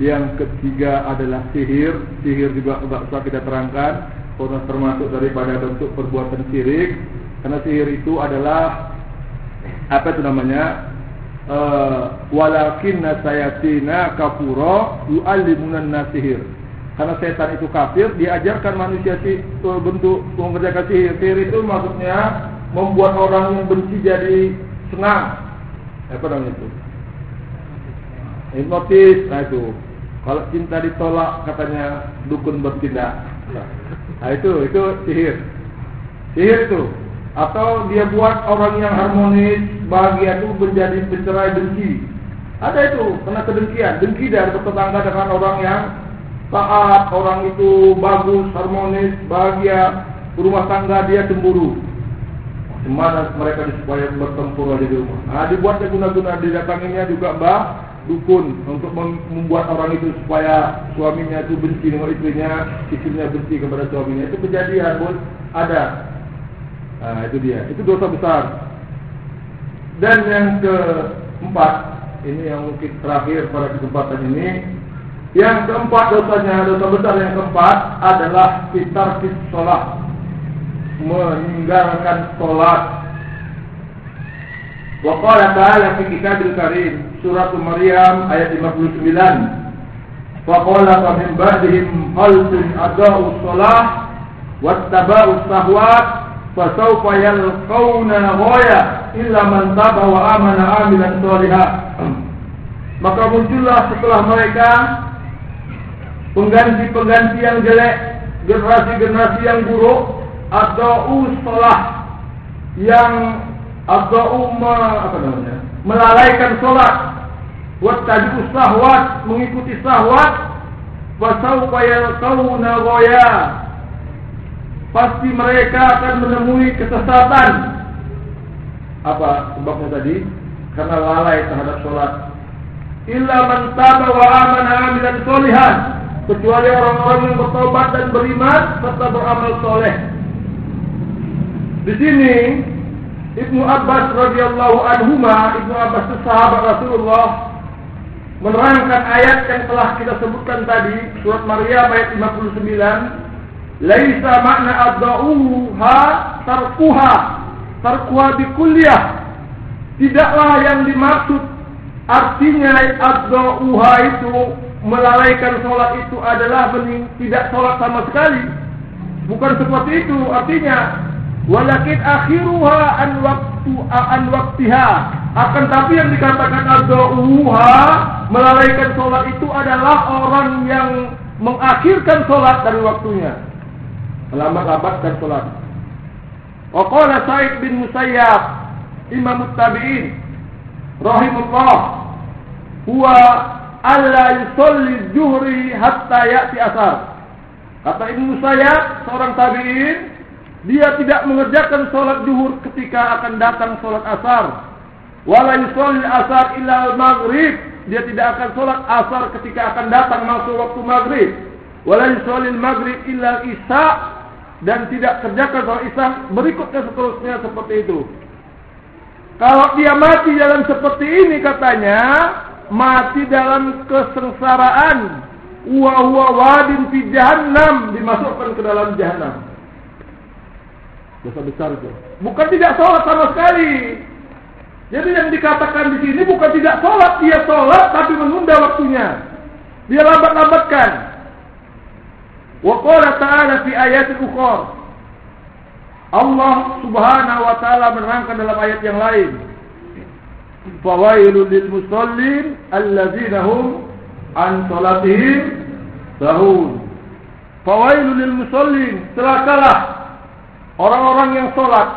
Yang ketiga adalah sihir. Sihir juga usah kita terangkan karena termasuk daripada bentuk perbuatan syirik karena sihir itu adalah apa itu namanya uh, walakinna sayatina kafura yu'allimunan nasihir. Karena setan itu kafir diajarkan manusia si, uh, bentuk mengerjakan sihir. Sihir itu maksudnya membuat orang yang benci jadi senang. Apa namanya itu? Hipnotis. Nah itu. Kalau cinta ditolak katanya dukun bertindak. Nah itu itu sihir. Sihir itu. Atau dia buat orang yang harmonis bahagia itu menjadi pencerai dengki. Ada itu kena kedengkian, dengki dari bertetangga dengan orang yang taat, orang itu bagus, harmonis, bahagia, rumah tangga dia cemburu. Gimana mereka supaya bertempur aja di rumah? Nah, dibuatnya guna-guna didatanginya juga bah dukun untuk membuat orang itu supaya suaminya itu benci dengan istrinya, istrinya benci kepada suaminya. Itu kejadian, pun ada. Nah, itu dia. Itu dosa besar. Dan yang keempat, ini yang mungkin terakhir pada kesempatan ini, yang keempat dosanya, dosa besar yang keempat adalah fitar sholat, meninggalkan sholat Wa qala ta'ala fi kitabil karim surat Maryam ayat 59. Fa qala fa min ba'dihim khalqun adau shalah wattaba'u sahwat fa sawfa yalqawna illa man taba wa amana amilan shaliha. Maka muncullah setelah mereka pengganti-pengganti yang jelek, generasi-generasi yang buruk atau usalah yang atau apa namanya melalaikan sholat wattabi'u sahwat mengikuti sahwat fasawfa yalqawna ghaya pasti mereka akan menemui kesesatan. Apa sebabnya tadi? Karena lalai terhadap sholat. Illa man taba wa amana amilan solihan. Kecuali orang-orang yang bertobat dan beriman serta beramal soleh. Di sini Ibnu Abbas radhiyallahu anhuma, Ibnu Abbas itu sahabat Rasulullah menerangkan ayat yang telah kita sebutkan tadi, surat Maryam ayat 59, laisa makna ad-da'uha tarkuha, tarkuha di kuliah. Tidaklah yang dimaksud artinya ad-da'uha itu melalaikan sholat itu adalah bening, tidak sholat sama sekali. Bukan seperti itu artinya walakin akhiruha an waktu an waktiha akan tapi yang dikatakan ad-da'uha melalaikan sholat itu adalah orang yang mengakhirkan sholat dari waktunya melambat-lambatkan sholat wa qala Sa'id bin Musayyab Imam Tabi'in rahimullah huwa alla yusalli juhri hatta ya'ti asar. Kata Ibnu Musayyab, seorang tabi'in, dia tidak mengerjakan sholat zuhur ketika akan datang sholat asar. Wala yusalli asar illa maghrib. Dia tidak akan sholat asar ketika akan datang masuk waktu maghrib. Wala yusalli maghrib illa isya dan tidak kerjakan sholat isya berikutnya seterusnya seperti itu. Kalau dia mati dalam seperti ini katanya, mati dalam kesengsaraan. Wa huwa wadin fi jahannam dimasukkan ke dalam jahannam. Dosa besar itu. Bukan tidak sholat sama sekali. Jadi yang dikatakan di sini bukan tidak sholat. Dia sholat tapi menunda waktunya. Dia lambat-lambatkan wa qala ta'ala fi ayatil ukhra Allah subhanahu wa ta'ala menerangkan dalam ayat yang lain. fawailul lil musallin alladzina hum an salatihim sahun fawailul lil musallin celakalah orang-orang yang salat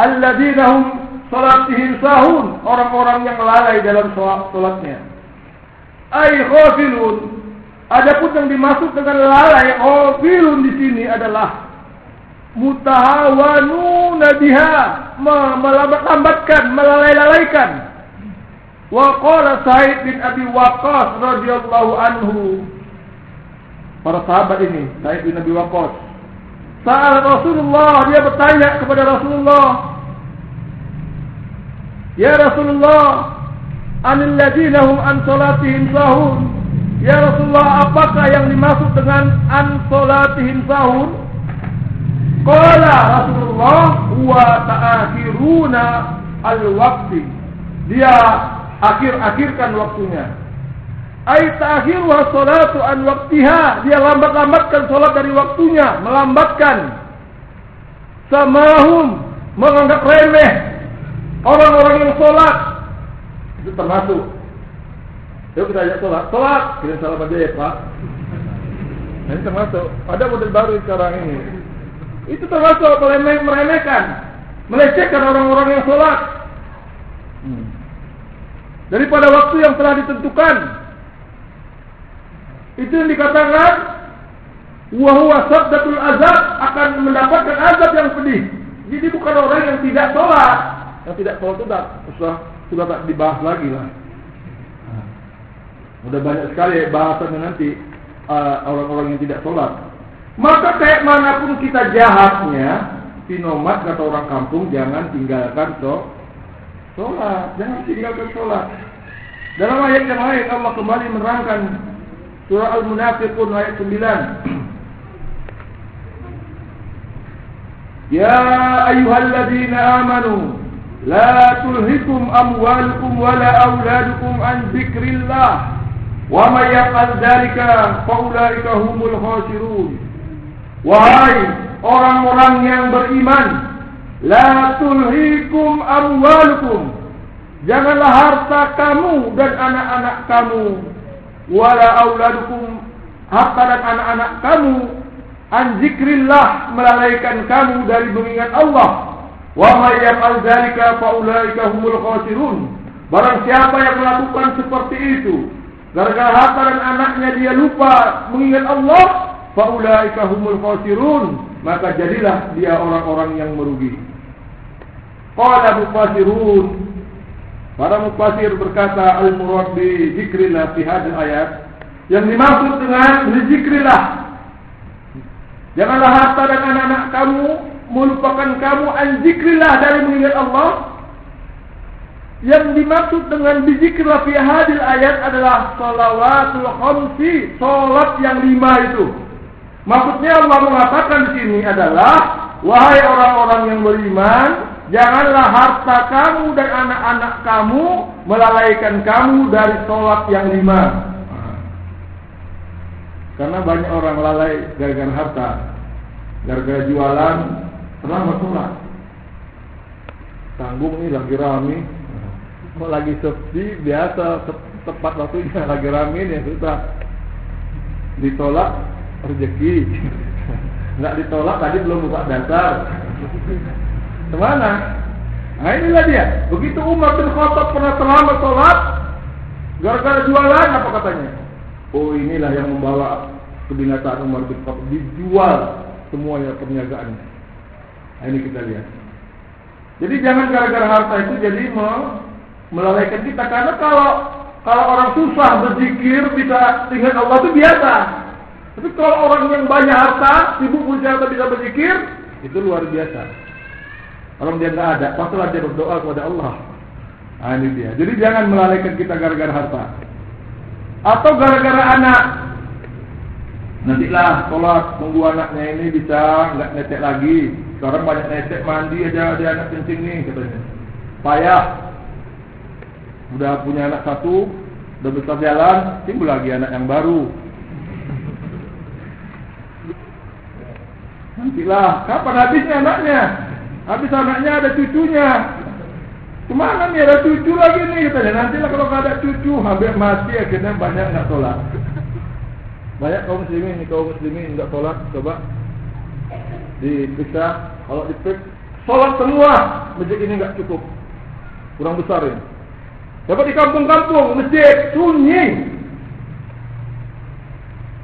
alladzina hum salatihim sahun orang-orang yang lalai dalam salatnya ay ghafilun adapun yang dimaksud dengan lalai ghafilun di sini adalah mutahawanuna biha melambat-lambatkan melalai-lalaikan. Wa qala Sa'id bin Abi Waqqas radhiyallahu anhu. Para sahabat ini Sa'id bin Abi Waqqas. Saat Rasulullah dia bertanya kepada Rasulullah Ya Rasulullah anil ladina hum an salatihim sahun Ya Rasulullah apakah yang dimaksud dengan an salatihim sahun Qala Rasulullah wa ta'akhiruna al-waqti. Dia akhir-akhirkan waktunya. Ai ta'khiruha salatu an waqtiha. Dia lambat-lambatkan salat dari waktunya, melambatkan. Samahum menganggap remeh orang-orang yang salat. Itu termasuk. Yuk kita ajak salat. Salat, kirim salam aja ya, Pak. Ini termasuk. Ada model baru sekarang ini. Itu termasuk meremehkan, melecehkan orang-orang yang sholat. Hmm. Daripada waktu yang telah ditentukan. Itu yang dikatakan wahwa sabdatul azab akan mendapatkan azab yang pedih. Jadi bukan orang yang tidak sholat, yang tidak sholat itu sudah sudah tak dibahas lagi lah. Udah banyak sekali bahasannya nanti orang-orang uh, yang tidak sholat. Maka kayak mana pun kita jahatnya, sinomat kata orang kampung jangan tinggalkan so, sholat, jangan tinggalkan sholat. Dalam ayat yang lain Allah kembali menerangkan surah Al-Munafiqun ayat 9. Ya ayyuhalladzina amanu la tulhikum amwalukum wala auladukum an may yaf'al dzalika fa ulaika humul khasirun Wahai orang-orang yang beriman, la tulhikum amwalukum. Janganlah harta kamu dan anak-anak kamu wala auladukum harta dan anak-anak kamu an zikrillah melalaikan kamu dari mengingat Allah. Wa may yaf'al dzalika fa ulaika humul khasirun. Barang siapa yang melakukan seperti itu, gara-gara dan anaknya dia lupa mengingat Allah, faulaika humul khasirun. Maka jadilah dia orang-orang yang merugi. Qala mufassirun para mufassir berkata al murad bi zikrillah fi hadhihi ayat. Yang dimaksud dengan berzikrillah janganlah harta dan anak-anak kamu melupakan kamu an zikrillah dari mengingat Allah yang dimaksud dengan bizikrillah fi hadil ayat adalah salawatul khamsi, salat yang lima itu. Maksudnya Allah mengatakan di sini adalah wahai orang-orang yang beriman, janganlah harta kamu dan anak-anak kamu melalaikan kamu dari salat yang lima. Karena banyak orang lalai gara-gara harta, gara-gara jualan, terlambat sholat. Tanggung ini lagi rame, kok lagi sepi? Biasa tepat waktunya. [laughs] Lagi rame ya susah. Ditolak rezeki. [laughs] Nggak ditolak tadi belum buka dasar. [laughs] Ke mana? Nah inilah dia. Begitu Umar bin Khattab pernah terlambat sholat gara-gara jualan apa katanya? Oh inilah yang membawa kebinasaan Umar bin Khattab. Dijual semuanya perniagaannya. Nah, ini kita lihat. Jadi jangan gara-gara harta itu jadi mau melalaikan kita karena kalau kalau orang susah berzikir bisa ingat Allah itu biasa. Tapi kalau orang yang banyak harta, sibuk harta bisa berzikir, itu luar biasa. Kalau dia nggak ada, pastilah dia berdoa kepada Allah. Nah, ini dia. Jadi jangan melalaikan kita gara-gara harta. Atau gara-gara anak. Nantilah sholat tunggu anaknya ini bisa nggak netek lagi. Sekarang banyak netek mandi aja ada anak kencing nih katanya. Payah Udah punya anak satu, udah besar jalan, timbul lagi anak yang baru. Nantilah, kapan habisnya anaknya? Habis anaknya ada cucunya. Ke mana nih ada cucu lagi nih katanya. Nantilah kalau ada cucu, hampir mati akhirnya banyak nggak sholat. Banyak kaum muslimin kaum muslimin nggak sholat, coba diperiksa. Kalau diperiksa, sholat semua masjid ini nggak cukup, kurang besar ini. Dapat di kampung-kampung, masjid sunyi.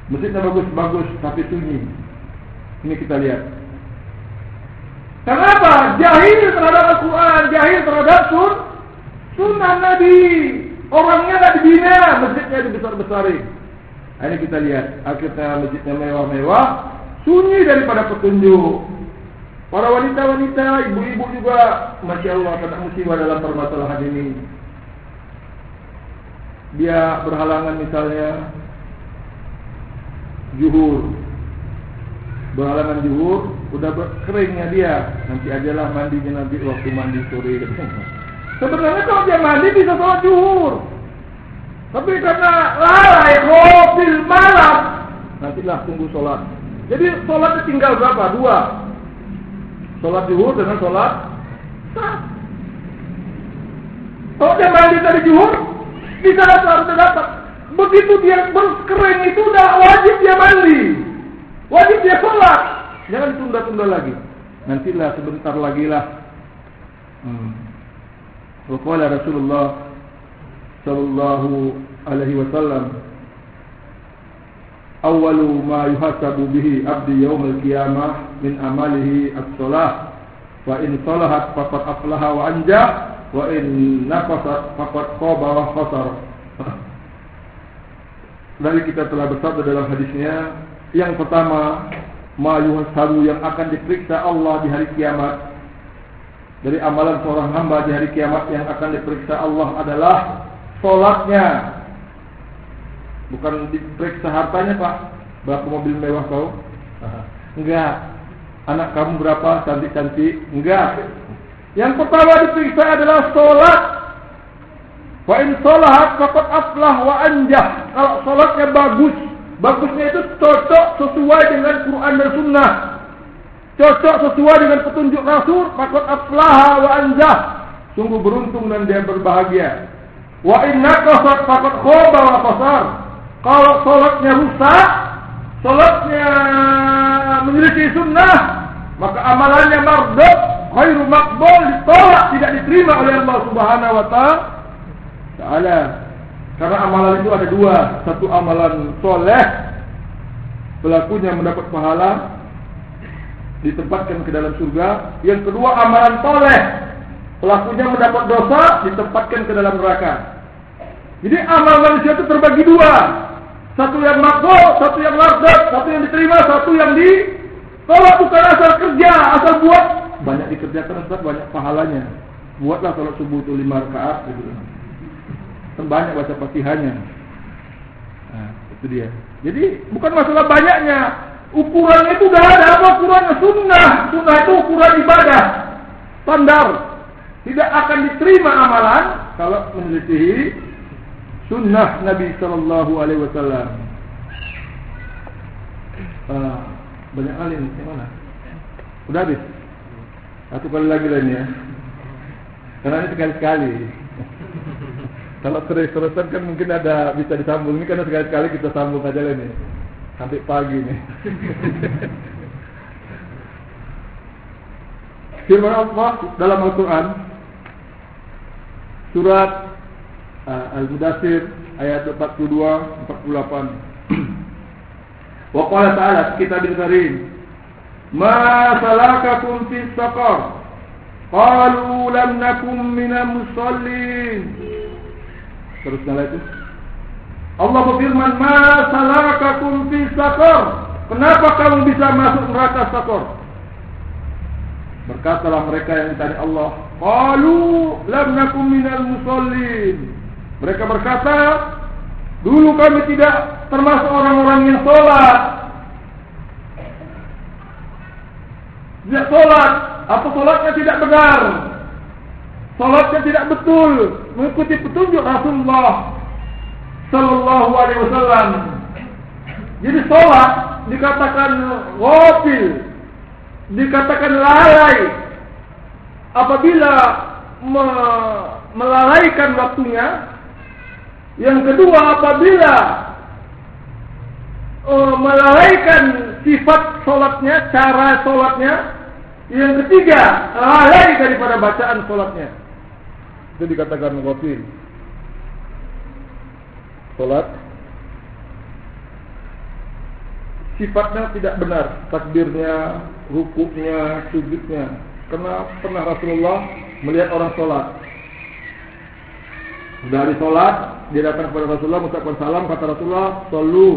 Masjidnya bagus-bagus tapi sunyi. Ini kita lihat. Kenapa? Jahil terhadap Al-Quran, jahil terhadap sun, sunnah Nabi. Orangnya tidak dibina, masjidnya dibesar-besarin. Nah, ini kita lihat. Akhirnya masjidnya mewah-mewah, sunyi daripada petunjuk. Para wanita-wanita, ibu-ibu juga, masya Allah, kena musibah dalam permasalahan ini dia berhalangan misalnya juhur. Berhalangan juhur udah keringnya dia. Nanti ajalah mandinya nanti waktu mandi sore. [laughs] Sebenarnya kalau dia mandi bisa sholat juhur. Tapi karena lalai mobil malam nantilah tunggu sholat. Jadi sholat tinggal berapa? Dua. Sholat juhur dengan sholat kalau dia mandi tadi juhur bisa dapat, harus dapat. Begitu dia berkering itu udah wajib dia mandi. Wajib dia sholat. Jangan tunda-tunda lagi. Nantilah sebentar lagi lah. Hmm. Rasulullah Sallallahu Alaihi Wasallam Awalu ma yuhasabu bihi abdi yawm al-qiyamah min amalihi as-salah Fa in salahat faqad aflaha wa anjah wa in naqasat faqad khaba wa khasar. Dari kita telah bersabda dalam hadisnya, yang pertama, ma yuhasabu yang akan diperiksa Allah di hari kiamat. Dari amalan seorang hamba di hari kiamat yang akan diperiksa Allah adalah solatnya. Bukan diperiksa hartanya, Pak. Berapa mobil mewah kau? Enggak. Anak kamu berapa cantik-cantik? Enggak. Yang pertama diperiksa adalah solat. Wa in solat faqad aflah wa anjah. Kalau solatnya bagus, bagusnya itu cocok sesuai dengan Quran dan Sunnah. Cocok sesuai dengan petunjuk Rasul, faqad aflah wa anjah. Sungguh beruntung dan dia berbahagia. Wa in naqasat faqad khaba wa khasar. Kalau solatnya rusak, solatnya menyelisih sunnah, maka amalannya marduk khairu makbul ditolak tidak diterima oleh Allah Subhanahu wa taala. Karena amalan itu ada dua, satu amalan soleh, pelakunya mendapat pahala ditempatkan ke dalam surga. Yang kedua amalan soleh, pelakunya mendapat dosa ditempatkan ke dalam neraka. Jadi amal manusia itu terbagi dua. Satu yang makbul, satu yang lardat, satu yang diterima, satu yang ditolak bukan asal kerja, asal buat. Banyak dikerjakan Ustaz, banyak pahalanya. Buatlah kalau subuh itu lima rakaat gitu. Kan banyak baca Fatihahnya. Nah, itu dia. Jadi bukan masalah banyaknya, Ukuran itu dah ada apa ukurannya sunnah. Sunnah itu ukuran ibadah. Standar. Tidak akan diterima amalan kalau meneliti sunnah Nabi Sallallahu Alaihi Wasallam. Uh, banyak kali ini, yang mana? Udah habis? Satu kali lagi lain ya. Karena ini sekali-sekali. Kalau terus-terusan kan mungkin ada bisa disambung. Ini karena sekali-sekali kita sambung aja lah ini sampai pagi nih. [laughs] Firman Allah dalam Al-Quran Surat uh, Al-Mudassir ayat 42 48. [clears throat] Wa qala ta'ala kita dengarin Ma salakakum fi saqar Qalu lam nakum minal musallin Terus itu Allah berfirman, "Ma salakakum fi sakor?" Kenapa kamu bisa masuk neraka sakor? Berkatalah mereka yang ditanya Allah, "Qalu lam nakum minal musallin." Mereka berkata, "Dulu kami tidak termasuk orang-orang yang sholat." Tidak sholat, apa sholatnya tidak benar? Sholatnya tidak betul, mengikuti petunjuk Rasulullah Sallallahu Alaihi Wasallam. Jadi sholat dikatakan wafil, dikatakan lalai apabila me melalaikan waktunya. Yang kedua apabila uh, melalaikan sifat sholatnya, cara sholatnya. Yang ketiga lalai daripada bacaan sholatnya. Itu dikatakan wafil sholat sifatnya tidak benar. Takbirnya, rukuknya, sujudnya. Karena pernah Rasulullah melihat orang sholat dari sholat dia datang kepada Rasulullah mengucapkan salam. Kata Rasulullah solu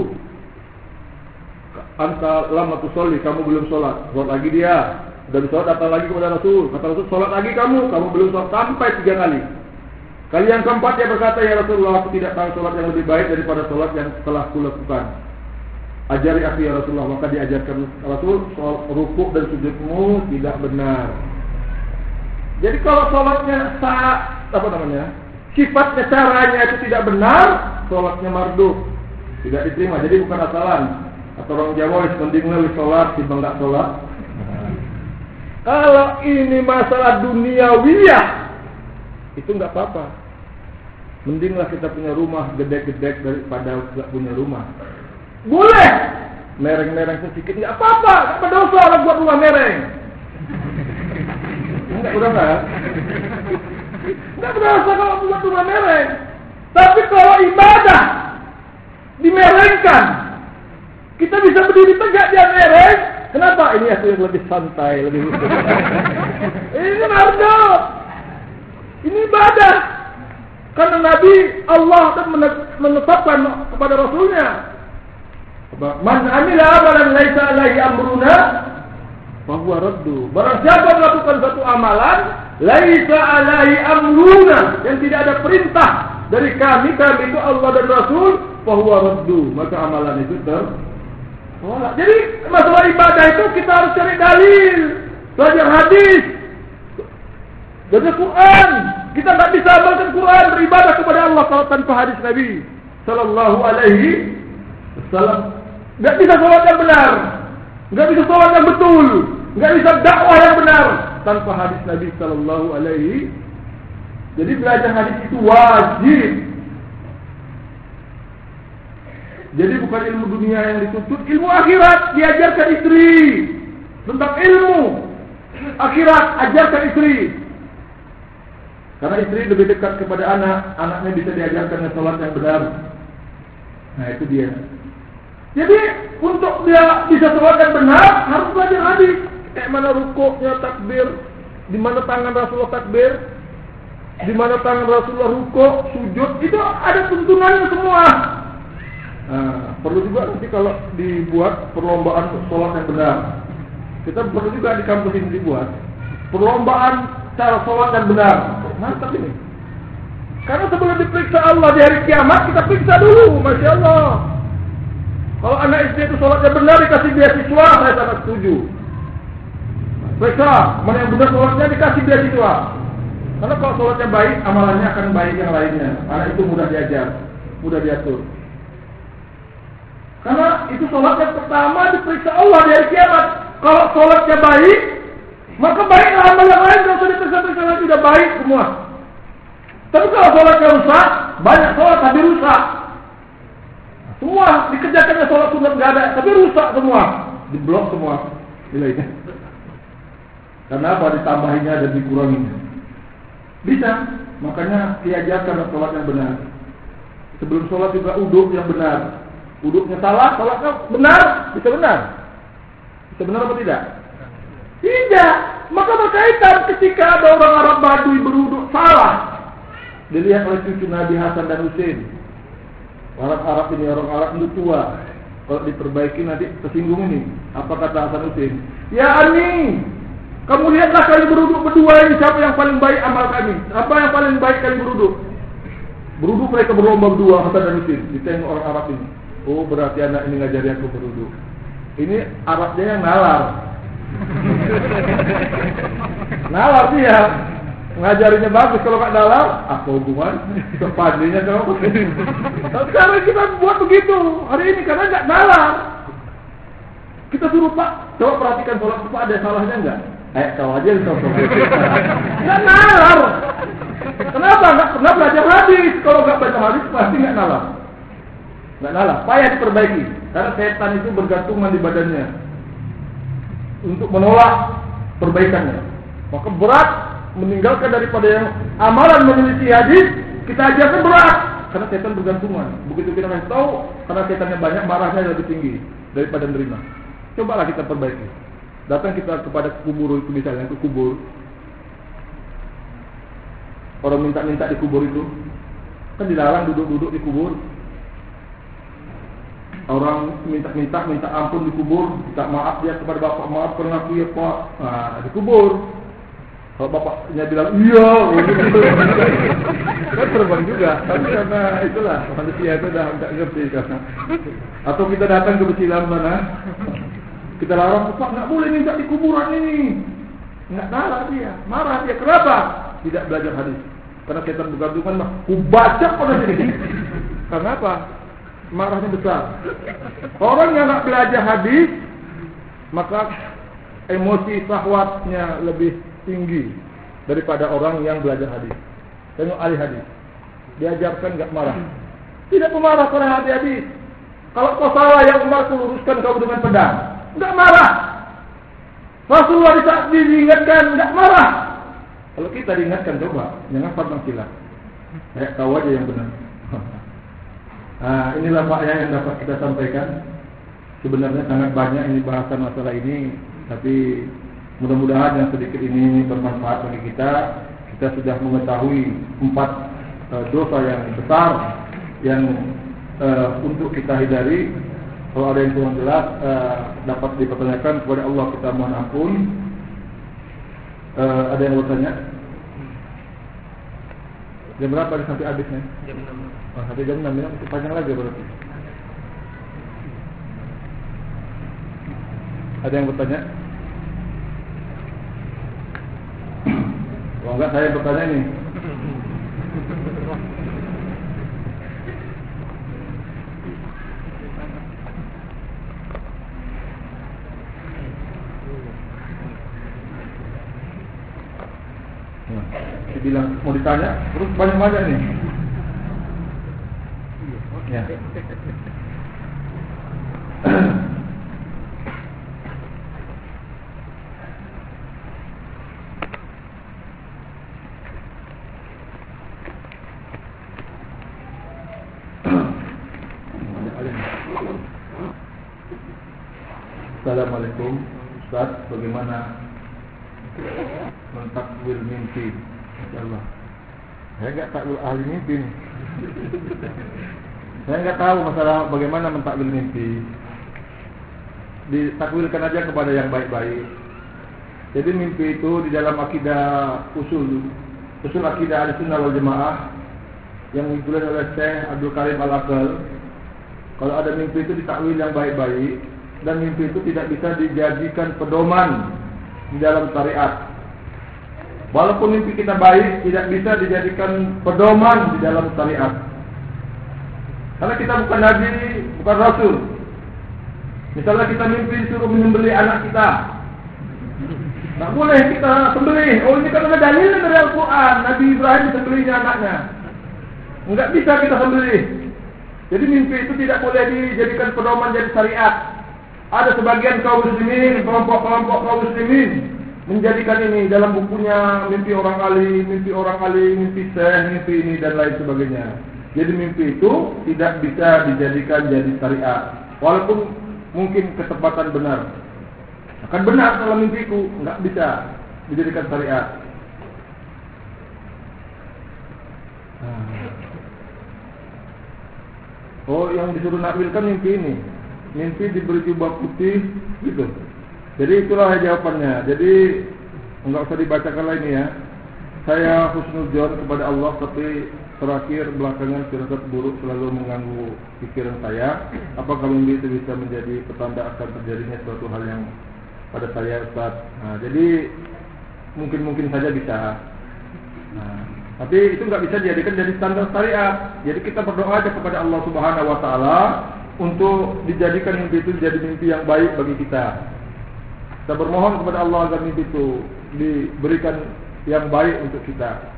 anta lama tu soli kamu belum sholat sholat lagi dia dari sholat datang lagi kepada Rasul kata Rasul sholat lagi kamu kamu belum sholat sampai tiga kali Kali yang keempat dia berkata, Ya Rasulullah, aku tidak tahu sholat yang lebih baik daripada sholat yang telah kulakukan. Ajari aku ya Rasulullah, maka diajarkan Rasul, soal rukuk dan sujudmu tidak benar. Jadi kalau sholatnya saat, apa namanya, sifatnya caranya itu tidak benar, sholatnya mardu, tidak diterima. Jadi bukan asalan. Atau orang Jawa mending lebih sholat dibangga sholat. Kalau ini masalah duniawiyah, itu nggak apa-apa. Mendinglah kita punya rumah gede-gede daripada tidak punya rumah. Boleh. Mereng-mereng sedikit nggak apa-apa, nggak berdosa lah buat rumah mereng. Udah enggak. Enggak berdosa kalau buat rumah mereng. Tapi kalau ibadah dimerengkan, kita bisa berdiri tegak di mereng. Kenapa? Ini aku yang lebih santai, lebih [laughs] Ini nardo. Ini ibadah. Karena Nabi Allah akan menetapkan kepada Rasulnya. Man amila amalan laisa alaihi amruna bahwa raddu. Barang siapa melakukan satu amalan laisa alaihi amruna yang tidak ada perintah dari kami, kami itu Allah dan Rasul, bahwa raddu. Maka amalan itu tertolak. Jadi masalah ibadah itu kita harus cari dalil, belajar hadis, baca Quran, kita tak bisa amalkan Quran beribadah kepada Allah kalau tanpa hadis Nabi Sallallahu Alaihi Wasallam. Tidak bisa sholat yang benar, tidak bisa sholat yang betul, tidak bisa dakwah yang benar tanpa hadis Nabi Sallallahu Alaihi. Jadi belajar hadis itu wajib. Jadi bukan ilmu dunia yang dituntut, ilmu akhirat diajarkan istri tentang ilmu akhirat ajarkan istri karena istri lebih dekat kepada anak, anaknya bisa diajarkan sholat yang benar. Nah itu dia. Jadi untuk dia bisa sholat yang benar harus belajar hadis. Kayak mana rukuknya takbir, di mana tangan Rasulullah takbir, di mana tangan Rasulullah rukuk, sujud, itu ada tuntunannya semua. Nah, perlu juga nanti kalau dibuat perlombaan sholat yang benar. Kita perlu juga di kampus ini dibuat perlombaan cara sholat yang benar. Mantap ini. Karena sebelum diperiksa Allah di hari kiamat, kita periksa dulu, masya Allah. Kalau anak istri itu sholatnya benar dikasih beasiswa, saya sangat setuju. Periksa mana yang benar sholatnya dikasih beasiswa. Karena kalau sholatnya baik, amalannya akan baik yang lainnya. Karena itu mudah diajar, mudah diatur. Karena itu sholat yang pertama diperiksa Allah di hari kiamat. Kalau sholatnya baik, maka baiklah amal yang lain kalau sudah diperiksa-periksa lagi sudah baik semua. Tapi kalau sholatnya rusak, banyak sholat tapi rusak. Semua dikerjakannya sholat sunat nggak ada, tapi rusak semua, diblok semua nilainya. Karena apa? Ditambahinya dan dikuranginya. Bisa, makanya diajarkan sholat yang benar. Sebelum sholat juga uduk yang benar. Uduknya salah, sholatnya benar, bisa benar. Bisa benar apa tidak? Tidak. Maka berkaitan ketika ada orang Arab Badui beruduk salah. Dilihat oleh cucu Nabi Hasan dan Husain. Orang Arab ini orang Arab itu tua. Kalau diperbaiki nanti tersinggung ini. Apa kata Hasan Husain? Ya Ani, kamu lihatlah kali beruduk berdua ini siapa yang paling baik amal kami. Apa yang paling baik kali beruduk? Beruduk mereka berlomba berdua Hasan dan Husain. Ditengok orang Arab ini. Oh berarti anak ini ngajari aku beruduk. Ini Arabnya yang nalar. nalar dia. Ngajarinya bagus kalau nggak nalar, apa hubungan? Sepandainya kalau Sekarang kita buat begitu hari ini karena nggak nalar. Kita suruh Pak, coba perhatikan sholat Pak ada salahnya nggak? Eh, tahu aja tahu Nggak nalar. Kenapa? Nggak pernah belajar hadis. Kalau nggak baca hadis pasti nggak nalar. Nggak nalar. Payah diperbaiki. Karena setan itu bergantungan di badannya untuk menolak perbaikannya. Maka berat meninggalkan daripada yang amalan meneliti hadis kita ajarkan berat karena setan bergantungan. Begitu kita kasih tahu karena setannya banyak marahnya lebih tinggi daripada menerima. Cobalah kita perbaiki. Datang kita kepada kubur itu misalnya ke kubur. Orang minta-minta di kubur itu kan dilarang duduk-duduk di kubur orang minta-minta minta ampun dikubur, minta maaf dia kepada bapak maaf karena aku ya pak, nah, dikubur. Kalau bapaknya bilang iya, [laughs] kan terbang juga. Tapi karena itulah manusia itu dah nggak ngerti karena. Atau kita datang ke besilan mana, kita larang, pak nggak boleh minta di kuburan ini. Nggak marah dia, marah dia. Kenapa? Tidak belajar hadis. Karena kita bergantungan mah, ku baca pada sini. Karena apa? Marahnya besar. Orang yang nggak belajar hadis, maka emosi sahwatnya lebih tinggi daripada orang yang belajar hadis. Tengok ahli hadis, diajarkan nggak marah. Tidak pemarah karena hati hadis. Kalau kau salah yang Umar luruskan kau dengan pedang, nggak marah. Rasulullah di saat diingatkan nggak marah. Kalau kita diingatkan coba, jangan pantang silat. Kayak tahu aja yang benar. Nah, inilah Pak ya yang dapat kita sampaikan. Sebenarnya sangat banyak ini bahasan masalah ini, tapi mudah-mudahan yang sedikit ini bermanfaat bagi kita. Kita sudah mengetahui empat uh, dosa yang besar yang uh, untuk kita hindari. Kalau ada yang kurang jelas uh, dapat dipertanyakan kepada Allah kita mohon ampun. Uh, ada yang bertanya? Jam berapa sampai habisnya? Jam 6. Oh, sampai jam 6 ya, masih panjang lagi berarti. Ada yang bertanya? Kalau enggak saya bertanya nih. Nah, dibilang mau ditanya, terus banyak-banyak nih. Ya. Assalamualaikum Ustaz, bagaimana mentakwil mimpi? Insyaallah. Saya enggak takwil ahli mimpi nih. Saya enggak tahu masalah bagaimana mentakwil mimpi. Ditakwilkan aja kepada yang baik-baik. Jadi mimpi itu di dalam akidah usul usul akidah Ahlussunnah wal Jamaah yang ditulis oleh Syekh Abdul Karim Al-Aqal. Kalau ada mimpi itu ditakwil yang baik-baik dan mimpi itu tidak bisa dijadikan pedoman di dalam syariat. Walaupun mimpi kita baik, tidak bisa dijadikan pedoman di dalam syariat. Karena kita bukan nabi, bukan rasul. Misalnya kita mimpi suruh menyembelih anak kita. Tak boleh kita sembelih. Oh ini kan ada dalil dari Al-Quran. Nabi Ibrahim sembelihnya anaknya. Enggak bisa kita sembelih. Jadi mimpi itu tidak boleh dijadikan pedoman jadi syariat. Ada sebagian kaum muslimin, kelompok-kelompok kaum muslimin menjadikan ini dalam bukunya mimpi orang kali, mimpi orang kali, mimpi seh, mimpi ini dan lain sebagainya. Jadi mimpi itu tidak bisa dijadikan jadi syariat. Walaupun mungkin ketepatan benar. Akan benar kalau mimpiku, enggak bisa dijadikan syariat. Oh, yang disuruh nakwilkan mimpi ini. Mimpi diberi jubah putih gitu. Jadi itulah jawabannya. Jadi enggak usah dibacakan lagi ya. Saya husnuzon kepada Allah tapi terakhir belakangan firasat buruk selalu mengganggu pikiran saya. Apakah mimpi itu bisa menjadi petanda akan terjadinya suatu hal yang pada saya Ustaz? Nah, jadi mungkin-mungkin saja bisa. Nah, tapi itu nggak bisa dijadikan jadi standar syariat. Jadi kita berdoa aja kepada Allah Subhanahu Wa Taala untuk dijadikan mimpi itu jadi mimpi yang baik bagi kita. Kita bermohon kepada Allah agar mimpi itu diberikan yang baik untuk kita.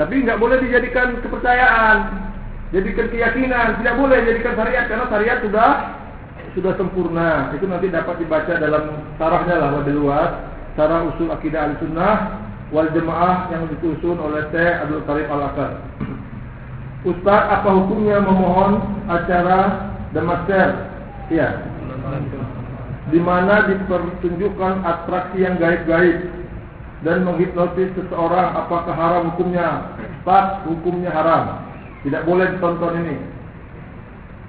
Tapi nggak boleh dijadikan kepercayaan, jadikan keyakinan, tidak boleh jadikan syariat karena syariat sudah sudah sempurna. Itu nanti dapat dibaca dalam sarahnya lah lebih luas, sarah usul akidah al-sunnah wal jemaah yang disusun oleh Syekh Abdul Karim Al-Akar. Ustaz, apa hukumnya memohon acara demaster? Iya. Di mana dipertunjukkan atraksi yang gaib-gaib dan menghipnotis seseorang apakah haram hukumnya? Ustaz, hukumnya haram. Tidak boleh ditonton ini.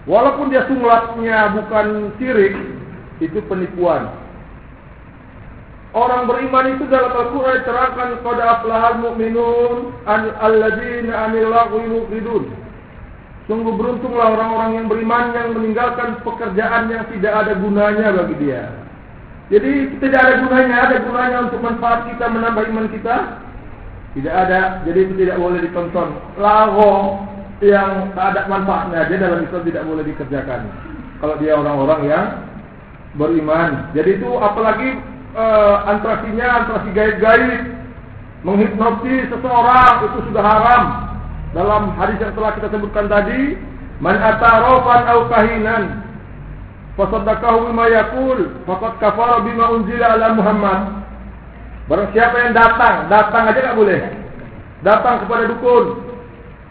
Walaupun dia sunglatnya bukan sirik, itu penipuan. Orang beriman itu dalam Al-Quran diterangkan kepada aflahal mu'minun alladzina amillahu yuqidun. Sungguh beruntunglah orang-orang yang beriman yang meninggalkan pekerjaan yang tidak ada gunanya bagi dia. Jadi tidak ada gunanya, ada gunanya untuk manfaat kita menambah iman kita. Tidak ada, jadi itu tidak boleh ditonton. Lago yang tak ada manfaatnya, dia dalam Islam tidak boleh dikerjakan. Kalau dia orang-orang yang beriman. Jadi itu apalagi uh, antrasinya antrasi gaib-gaib menghipnotis seseorang itu sudah haram dalam hadis yang telah kita sebutkan tadi man atarafan au kahinan fasaddaqahu bima yaqul faqad kafara bima unzila ala Muhammad barang siapa yang datang datang aja enggak boleh datang kepada dukun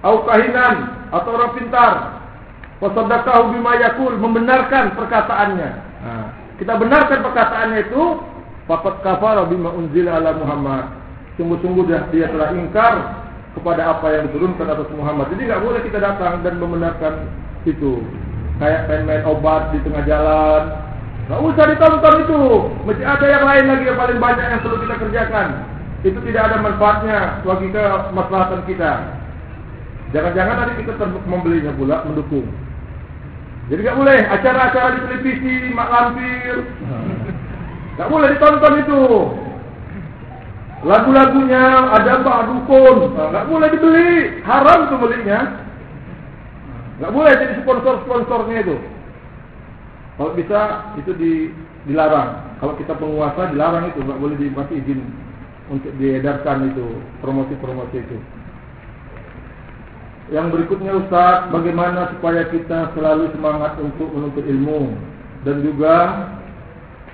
au kahinan atau orang pintar fasaddaqahu bima yaqul membenarkan perkataannya nah, kita benarkan perkataannya itu Fakat kafara bima unzila ala Muhammad. Sungguh-sungguh dia, telah ingkar kepada apa yang diturunkan atas Muhammad. Jadi tidak boleh kita datang dan membenarkan itu. Kayak main-main obat di tengah jalan. Tidak usah ditonton itu. Mesti ada yang lain lagi yang paling banyak yang perlu kita kerjakan. Itu tidak ada manfaatnya bagi kemaslahatan kita. Jangan-jangan nanti kita membelinya pula, mendukung. Jadi tidak boleh acara-acara di televisi, mak lampir. Tak boleh ditonton itu. Lagu-lagunya ada apa dukun. Tak boleh dibeli. Haram tu belinya. Tak boleh jadi sponsor-sponsornya itu. Kalau bisa itu di, dilarang. Kalau kita penguasa dilarang itu. Tak boleh dikasih izin untuk diedarkan itu. Promosi-promosi itu. Yang berikutnya Ustaz, bagaimana supaya kita selalu semangat untuk menuntut ilmu dan juga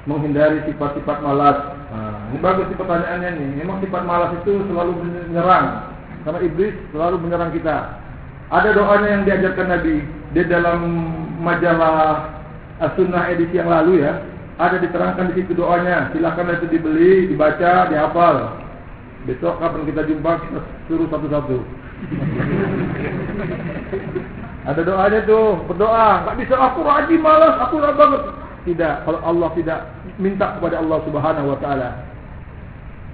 menghindari sifat-sifat malas. Nah, ini bagus sih pertanyaannya nih. Memang sifat malas itu selalu menyerang. Karena iblis selalu menyerang kita. Ada doanya yang diajarkan Nabi di dalam majalah as-sunnah edisi yang lalu ya. Ada diterangkan di situ doanya. Silakan itu dibeli, dibaca, dihafal. Besok kapan kita jumpa kita suruh satu-satu. [laughs] Ada doanya tuh, berdoa. Enggak bisa aku rajin malas, aku rajin banget. Tidak, kalau Allah tidak minta kepada Allah Subhanahu wa taala.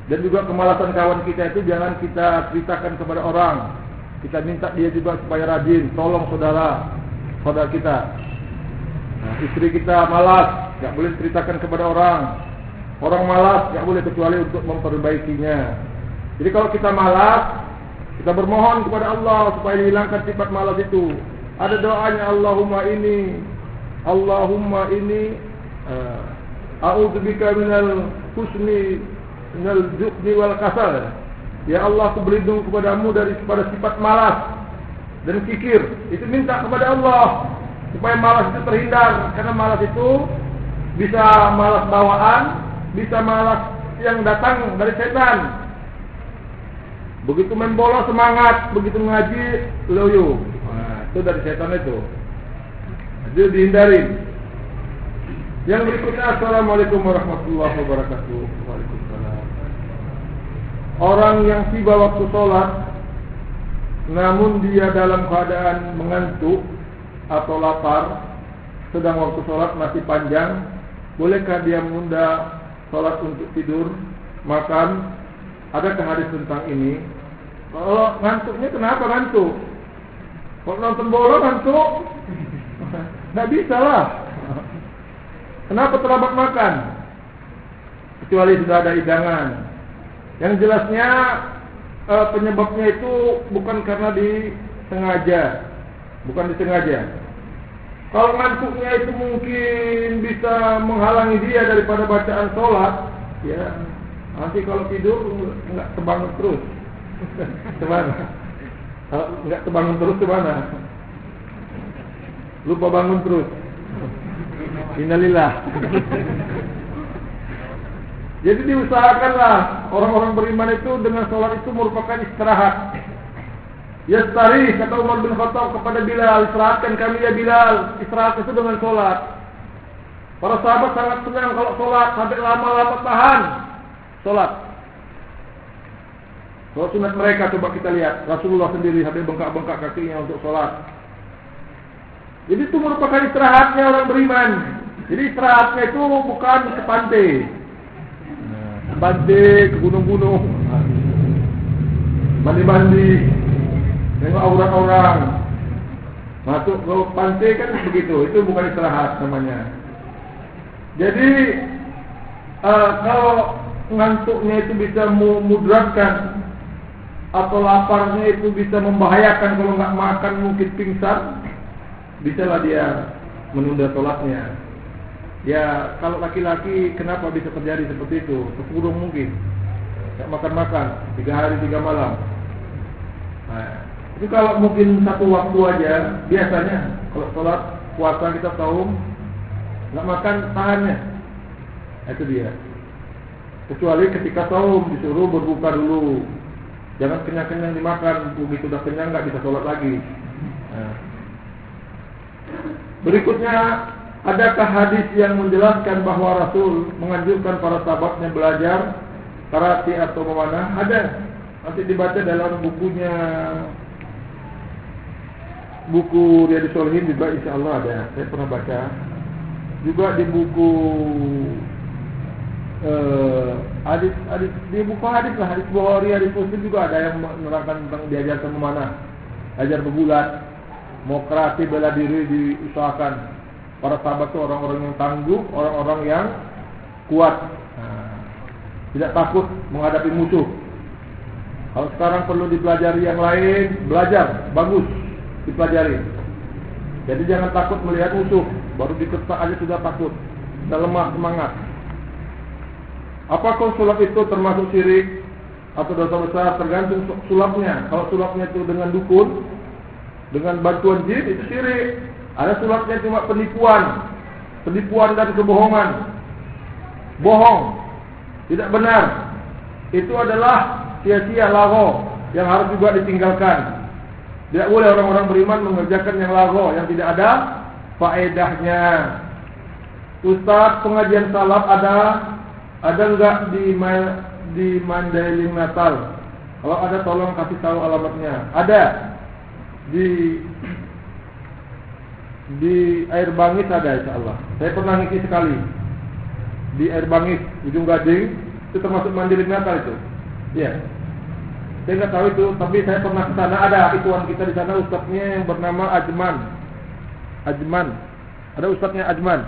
Dan juga kemalasan kawan kita itu jangan kita ceritakan kepada orang. Kita minta dia juga supaya rajin. Tolong saudara, saudara kita. Nah, istri kita malas, enggak boleh ceritakan kepada orang. Orang malas enggak boleh kecuali untuk memperbaikinya. Jadi kalau kita malas, kita bermohon kepada Allah supaya dihilangkan sifat malas itu. Ada doanya Allahumma ini Allahumma ini uh, a'udzubika minal husni minal jubni wal kasal. Ya Allah, aku berlindung kepadamu dari pada sifat malas dan kikir. Itu minta kepada Allah supaya malas itu terhindar karena malas itu bisa malas bawaan, bisa malas yang datang dari setan. Begitu main bola semangat, begitu ngaji loyo. Itu dari setan itu. Itu dihindari. Yang berikutnya Assalamualaikum warahmatullahi wabarakatuh. Orang yang tiba waktu sholat, namun dia dalam keadaan mengantuk atau lapar, sedang waktu sholat masih panjang, bolehkah dia menunda sholat untuk tidur, makan? Adakah hadis tentang ini? Kalau ngantuknya kenapa ngantuk? Kalau nonton bola ngantuk, [laughs] nggak bisa lah. Kenapa terlambat makan? Kecuali sudah ada hidangan. Yang jelasnya eh, penyebabnya itu bukan karena disengaja, bukan disengaja. Kalau ngantuknya itu mungkin bisa menghalangi dia daripada bacaan sholat, ya nanti kalau tidur nggak terbangun terus, Ke mana? Enggak terbangun terus ke mana? Lupa bangun terus. Innalillah. Jadi diusahakanlah orang-orang beriman itu dengan sholat itu merupakan istirahat. Yastari kata Umar bin Khattab kepada Bilal, istirahatkan kami ya Bilal. Istirahat itu dengan sholat. Para sahabat sangat senang kalau sholat sampai lama-lama tahan sholat. Kalau sunat mereka coba kita lihat Rasulullah sendiri sampai bengkak-bengkak kakinya untuk sholat Jadi itu merupakan istirahatnya orang beriman Jadi istirahatnya itu bukan ke pantai Pantai, ke gunung-gunung. Mandi-mandi. Tengok orang-orang Masuk ke pantai kan begitu. Itu bukan istirahat namanya. Jadi uh, Kalau ngantuknya itu bisa memudratkan atau laparnya itu bisa membahayakan kalau nggak makan mungkin pingsan, bisalah dia menunda sholatnya. Ya kalau laki-laki kenapa bisa terjadi seperti itu? Kekurung mungkin, nggak makan-makan tiga hari tiga malam. Nah, itu kalau mungkin satu waktu aja biasanya kalau sholat puasa kita tahu nggak makan tahannya, itu dia. Kecuali ketika saum disuruh berbuka dulu, Jangan kenyang-kenyang dimakan, begitu sudah kenyang nggak bisa sholat lagi. Nah. Berikutnya, adakah hadis yang menjelaskan bahwa Rasul menganjurkan para sahabatnya belajar karate atau memanah? Ada. Nanti dibaca dalam bukunya buku Riyadus Solihin juga insya Allah ada. Saya pernah baca. Juga di buku uh, hadis hadis di buku hadis lah hadis Bukhari hadis Muslim juga ada yang menerangkan tentang diajarkan mana ajar berbulat mau kreatif bela diri diusahakan para sahabat itu orang-orang yang tangguh orang-orang yang kuat. Nah, tidak takut menghadapi musuh. Kalau sekarang perlu dipelajari yang lain belajar bagus dipelajari. Jadi jangan takut melihat musuh baru diketak aja sudah takut. Sudah lemah semangat. Apakah sulap itu termasuk syirik atau dosa besar? Tergantung sulapnya. Kalau sulapnya itu dengan dukun, dengan bantuan jin itu syirik. Ada sulapnya cuma penipuan, penipuan dan kebohongan. Bohong, tidak benar. Itu adalah sia-sia lago yang harus juga ditinggalkan. Tidak boleh orang-orang beriman mengerjakan yang lago yang tidak ada faedahnya. Ustaz pengajian salaf ada ada nggak di di Mandailing Natal? Kalau ada tolong kasih tahu alamatnya. Ada di di Air Bangis ada insya Allah. Saya pernah ngisi sekali di Air Bangis ujung Gading itu termasuk Mandailing Natal itu. Iya. Saya nggak tahu itu, tapi saya pernah ke sana ada ituan kita di sana ustadznya yang bernama Ajman. Ajman. Ada ustadznya Ajman.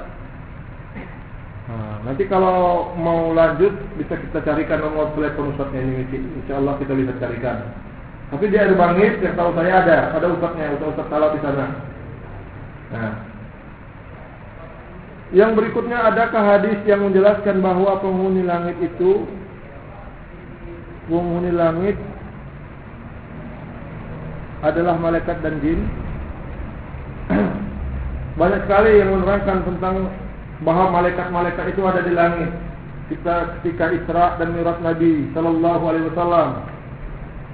Nah, nanti kalau mau lanjut bisa kita carikan nomor telepon ustadznya ini, insya Allah kita bisa carikan. Tapi di Air Bangis yang tahu saya ada, ada ustadznya, ustadz ustadz salah di sana. Nah, yang berikutnya adakah hadis yang menjelaskan bahwa penghuni langit itu penghuni langit adalah malaikat dan jin? [clears throat] Banyak sekali yang menerangkan tentang bahwa malaikat-malaikat itu ada di langit. Kita ketika Isra dan Mi'raj Nabi sallallahu alaihi wasallam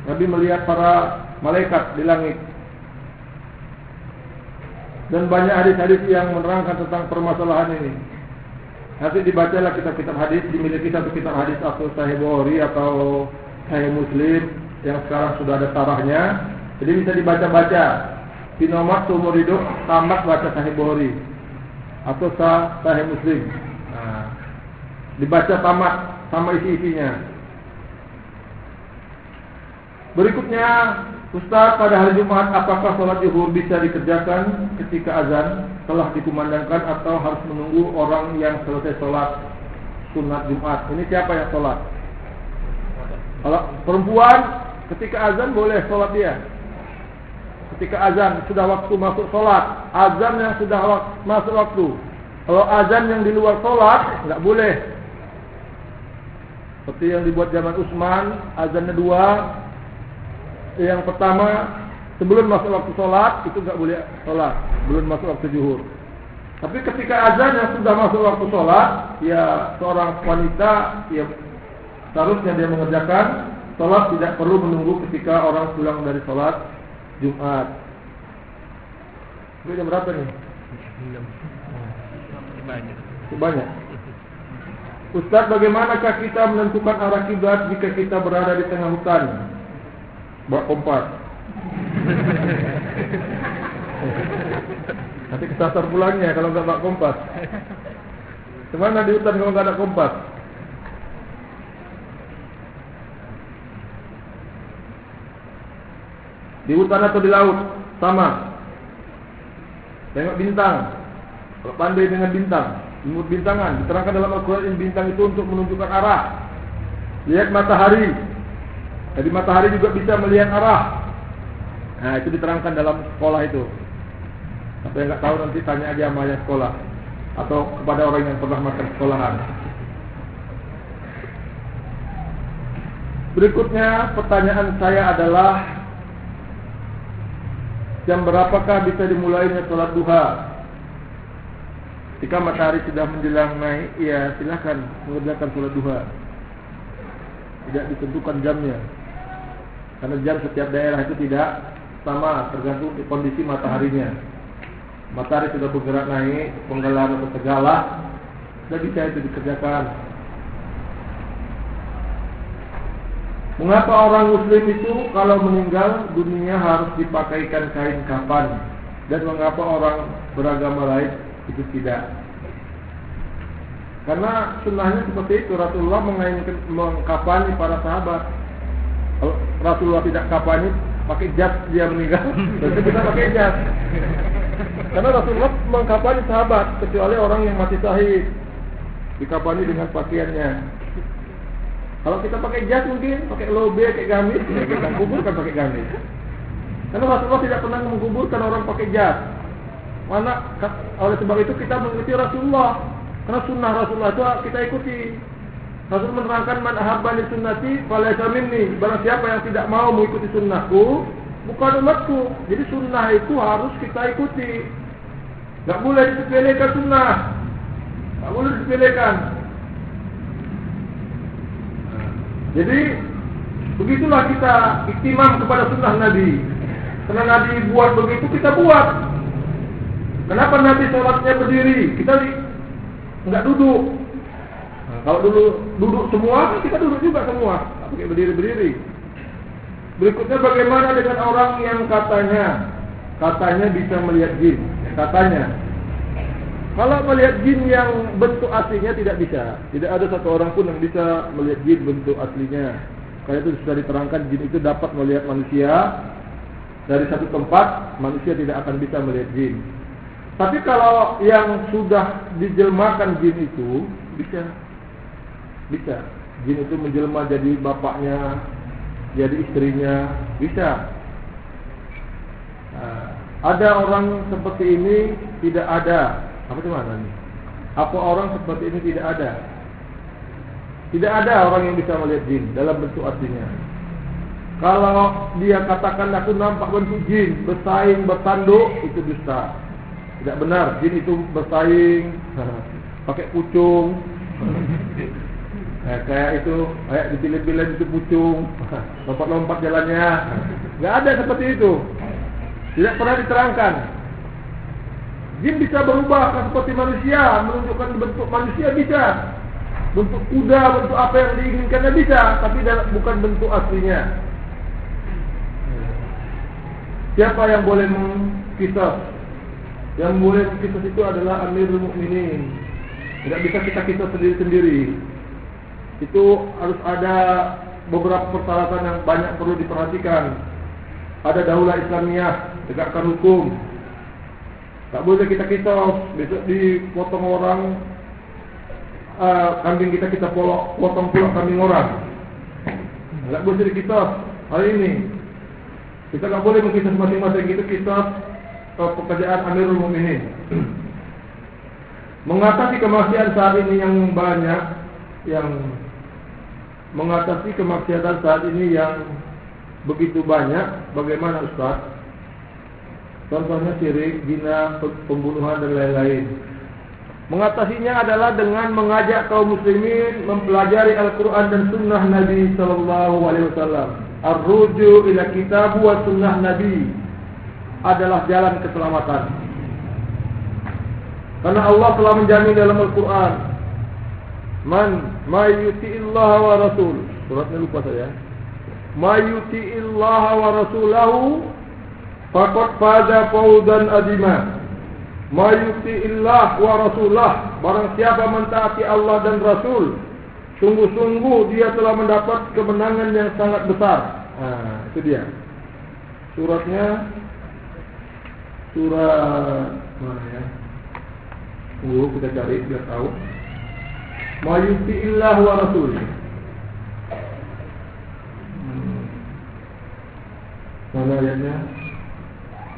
Nabi melihat para malaikat di langit. Dan banyak hadis-hadis yang menerangkan tentang permasalahan ini. Nanti dibacalah kitab-kitab hadis, dimiliki satu kitab hadis atau Sahih Bukhari atau Sahih Muslim yang sekarang sudah ada sarahnya. Jadi bisa dibaca-baca. Pinomat seumur hidup tamat baca Sahih Bukhari atau sah Sahih Muslim. Nah, dibaca tamat sama isi-isinya. Berikutnya, Ustaz pada hari Jumat apakah sholat zuhur bisa dikerjakan ketika azan telah dikumandangkan atau harus menunggu orang yang selesai sholat sunat Jumat? Ini siapa yang sholat? Kalau perempuan ketika azan boleh sholat dia. Ketika azan sudah waktu masuk sholat, azan yang sudah wak masuk waktu. Kalau azan yang di luar sholat nggak boleh. Seperti yang dibuat zaman Utsman, azannya dua, yang pertama sebelum masuk waktu sholat itu nggak boleh sholat, belum masuk waktu zuhur. Tapi ketika azan yang sudah masuk waktu sholat, ya seorang wanita ya seharusnya dia mengerjakan sholat tidak perlu menunggu ketika orang pulang dari sholat Jumat. Ini berapa nih? Banyak. Banyak. Ustaz, bagaimanakah kita menentukan arah kiblat jika kita berada di tengah hutan? Bawa kompas. Nanti kesasar pulangnya kalau nggak bawa kompas. Ke mana di hutan kalau nggak ada kompas? Di hutan atau di laut sama. Tengok bintang. Kalau pandai dengan bintang, ilmu bintangan diterangkan dalam Al-Quran bintang itu untuk menunjukkan arah. Lihat matahari, jadi matahari juga bisa melihat arah. Nah, itu diterangkan dalam sekolah itu. Tapi yang nggak tahu nanti tanya aja sama yang sekolah atau kepada orang yang pernah makan sekolahan. Berikutnya pertanyaan saya adalah jam berapakah bisa dimulainya sholat duha? Jika matahari sudah menjelang naik, ya silakan mengerjakan sholat duha. Tidak ditentukan jamnya. Karena jam setiap daerah itu tidak sama tergantung kondisi mataharinya. Matahari sudah bergerak naik, penggelar atau segala, sudah bisa itu dikerjakan. Mengapa orang muslim itu kalau meninggal dunia harus dipakaikan kain kapan dan mengapa orang beragama lain itu tidak? Karena sunnahnya seperti itu Rasulullah mengkapani para sahabat. Kalau Rasulullah tidak kapani pakai jas dia meninggal, berarti kita pakai jas. Karena Rasulullah mengkapani sahabat kecuali orang yang mati sahih dikapani dengan pakaiannya. Kalau kita pakai jas mungkin pakai lobe, pakai gamis, ya kita kuburkan pakai gamis. Karena Rasulullah tidak pernah menguburkan orang pakai jas. Mana oleh sebab itu kita mengikuti Rasulullah. Karena sunnah Rasulullah itu kita ikuti. Rasul menerangkan man ahabba li sunnati falaysa minni. Barang siapa yang tidak mau mengikuti sunnahku, bukan umatku. Jadi sunnah itu harus kita ikuti. Enggak boleh disepelekan sunnah. Enggak boleh disepelekan. Jadi begitulah kita iktimam kepada sunnah Nabi. Karena Nabi buat begitu kita buat. Kenapa Nabi sholatnya berdiri? Kita nggak duduk. Kalau dulu duduk semua, kita duduk juga semua, pakai berdiri berdiri. Berikutnya bagaimana dengan orang yang katanya katanya bisa melihat jin, katanya. Kalau melihat jin yang bentuk aslinya tidak bisa, tidak ada satu orang pun yang bisa melihat jin bentuk aslinya. Karena itu sudah diterangkan jin itu dapat melihat manusia dari satu tempat, manusia tidak akan bisa melihat jin. Tapi kalau yang sudah dijelmakan jin itu bisa, bisa. Jin itu menjelma jadi bapaknya, jadi istrinya, bisa. Nah, ada orang seperti ini tidak ada. Apa itu nih? Apa orang seperti ini tidak ada? Tidak ada orang yang bisa melihat jin dalam bentuk aslinya. Kalau dia katakan aku nampak bentuk jin bersaing bertanduk itu dusta. Tidak benar, jin itu bersaing [laughs] pakai pucung. [laughs] Eh, kayak itu, kayak di film-film itu pucung, lompat-lompat jalannya. Enggak ada seperti itu. Tidak pernah diterangkan. Jin bisa berubah seperti manusia, menunjukkan bentuk manusia bisa. Bentuk kuda, bentuk apa yang diinginkannya bisa, tapi bukan bentuk aslinya. Siapa yang boleh mengkisah yang boleh kita itu adalah Amirul Mukminin. Tidak bisa kita kita sendiri-sendiri. Itu harus ada beberapa persyaratan yang banyak perlu diperhatikan. Ada daulah Islamiyah, tegakkan hukum. Tak boleh kita kita besok dipotong orang uh, kambing kita kita polok, potong pula kambing orang. Tak boleh kita hari ini. Kita tak boleh mengkisah masing-masing itu kita pekerjaan Amirul Mukminin. Mengatasi kemaksiatan saat ini yang banyak yang mengatasi kemaksiatan saat ini yang begitu banyak bagaimana Ustaz? Contohnya syirik, zina, pembunuhan dan lain-lain. Mengatasinya adalah dengan mengajak kaum muslimin mempelajari Al-Qur'an dan sunnah Nabi sallallahu alaihi wasallam. Ar-ruju ila kitab wa sunnah Nabi adalah jalan keselamatan. Karena Allah telah menjamin dalam Al-Quran, Man ma yuti'illah wa rasul. Suratnya lupa saya. Ma yuti'illah wa rasulahu faqad faza fawzan azima. Ma yuti'illah wa rasulah. Barang siapa mentaati Allah dan Rasul, sungguh-sungguh dia telah mendapat kemenangan yang sangat besar. Nah, itu dia. Suratnya surat mana ya? Tunggu kita cari biar tahu. Mayuti illah wa rasul. Hmm. Mana ayatnya?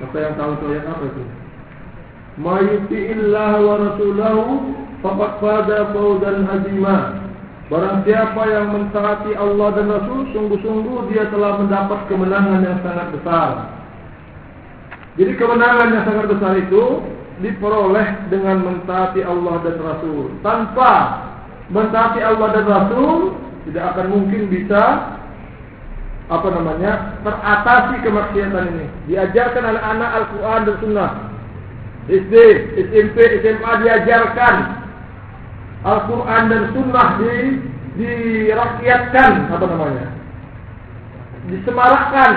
Siapa yang tahu itu ayat apa itu? Mayuti illah wa rasulahu faqad faza fawzan azima. Barang siapa yang mentaati Allah dan Rasul, sungguh-sungguh dia telah mendapat kemenangan yang sangat besar. Jadi kemenangan yang sangat besar itu diperoleh dengan mentaati Allah dan Rasul. Tanpa mentaati Allah dan Rasul tidak akan mungkin bisa apa namanya teratasi kemaksiatan ini. Diajarkan anak-anak Al-Quran dan Sunnah. SD, SMP, SMA diajarkan Al-Quran dan Sunnah di dirakyatkan apa namanya disemarakkan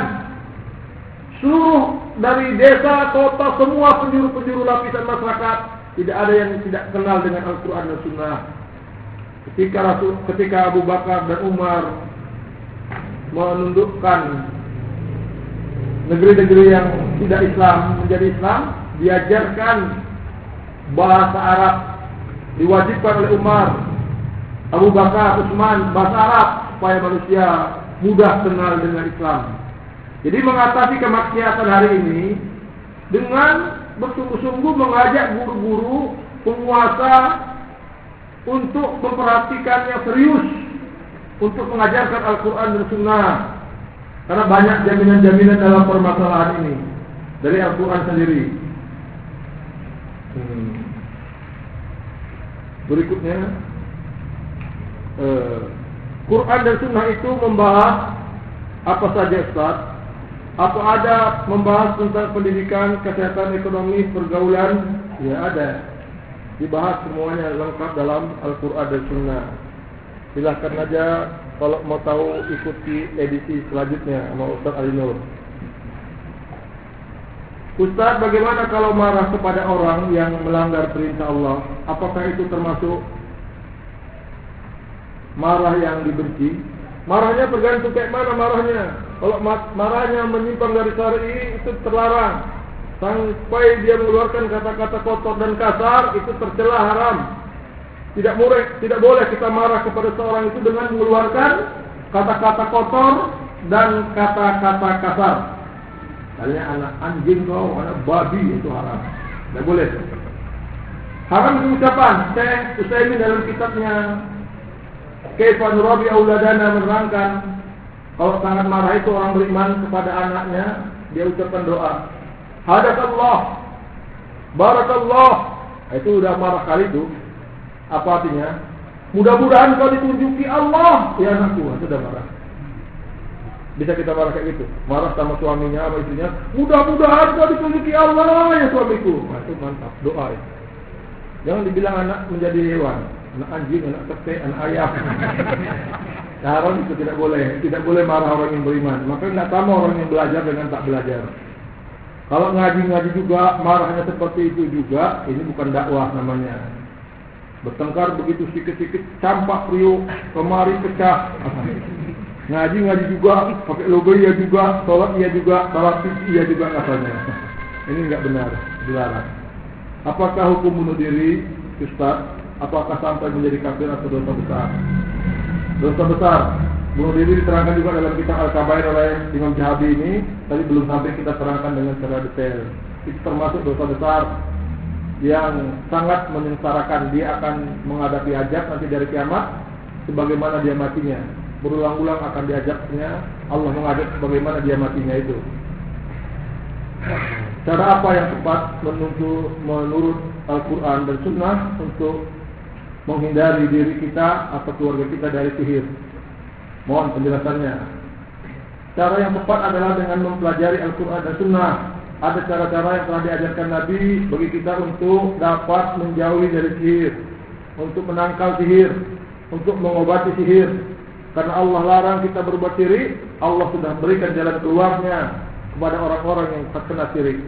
seluruh dari desa, kota, semua penjuru-penjuru lapisan masyarakat tidak ada yang tidak kenal dengan Al-Quran dan Sunnah. Ketika Rasul, ketika Abu Bakar dan Umar menundukkan negeri-negeri yang tidak Islam menjadi Islam, diajarkan bahasa Arab, diwajibkan oleh Umar, Abu Bakar, Utsman bahasa Arab supaya manusia mudah kenal dengan Islam. Jadi mengatasi kemaksiatan hari ini dengan bersungguh-sungguh mengajak guru-guru penguasa untuk memperhatikannya serius untuk mengajarkan Al-Quran dan Sunnah. Karena banyak jaminan-jaminan dalam permasalahan ini dari Al-Quran sendiri. Hmm. Berikutnya, eh, Quran dan Sunnah itu membahas apa saja Ustaz? Apa ada membahas tentang pendidikan, kesehatan ekonomi, pergaulan? Ya ada. Dibahas semuanya lengkap dalam Al-Quran dan Sunnah. Silahkan aja kalau mau tahu ikuti edisi selanjutnya sama Ustaz Ali Nur. Ustaz, bagaimana kalau marah kepada orang yang melanggar perintah Allah? Apakah itu termasuk marah yang dibenci? Marahnya tergantung kayak mana marahnya. Kalau marahnya menyimpang dari syar'i itu terlarang. Sampai dia mengeluarkan kata-kata kotor dan kasar itu tercela haram. Tidak boleh, tidak boleh kita marah kepada seorang itu dengan mengeluarkan kata-kata kotor dan kata-kata kasar. Kalian anak anjing kau, anak babi itu haram. Tidak boleh. Haram itu ucapan. Saya Utsaimin dalam kitabnya Kaifan Rabi Auladana menerangkan kalau sangat marah itu orang beriman kepada anaknya, dia ucapkan doa. Hadakallah. Barakallah. Itu udah marah kali itu. Apa artinya? Mudah-mudahan kau ditunjuki Allah. Ya anakku, itu udah marah. Bisa kita marah kayak gitu. Marah sama suaminya, sama istrinya. Mudah-mudahan kau ditunjuki Allah ya suamiku. Nah, itu mantap. Doa itu. Jangan dibilang anak menjadi hewan. Anak anjing, anak ketek, anak ayam. [laughs] Haram itu tidak boleh. Tidak boleh marah orang yang beriman. Maka tidak sama orang yang belajar dengan tak belajar. Kalau ngaji-ngaji juga marahnya seperti itu juga, ini bukan dakwah namanya. Bertengkar begitu sedikit-sedikit, campak priuk, kemari pecah. [laughs] Ngaji-ngaji juga, pakai logo iya juga, sholat iya juga, sholat iya juga katanya. [laughs] Ini enggak benar, dilarang. Apakah hukum bunuh diri, Ustaz? Apakah sampai menjadi kafir atau dosa besar? Dosa besar. Bunuh diri diterangkan juga dalam kitab Al-Kabair oleh Imam Jahabi ini, tapi belum sampai kita terangkan dengan secara detail. Itu termasuk dosa besar yang sangat menyengsarakan. Dia akan menghadapi ajab nanti dari kiamat, sebagaimana dia matinya. Berulang-ulang akan diajaknya, Allah mengajak sebagaimana dia matinya itu. Cara apa yang tepat menurut, menurut Al-Quran dan Sunnah untuk menghindari diri kita atau keluarga kita dari sihir? Mohon penjelasannya. Cara yang tepat adalah dengan mempelajari Al-Quran dan Sunnah. Ada cara-cara yang telah diajarkan Nabi bagi kita untuk dapat menjauhi dari sihir, untuk menangkal sihir, untuk mengobati sihir. Karena Allah larang kita berbuat syirik, Allah sudah berikan jalan keluarnya kepada orang-orang yang terkena syirik.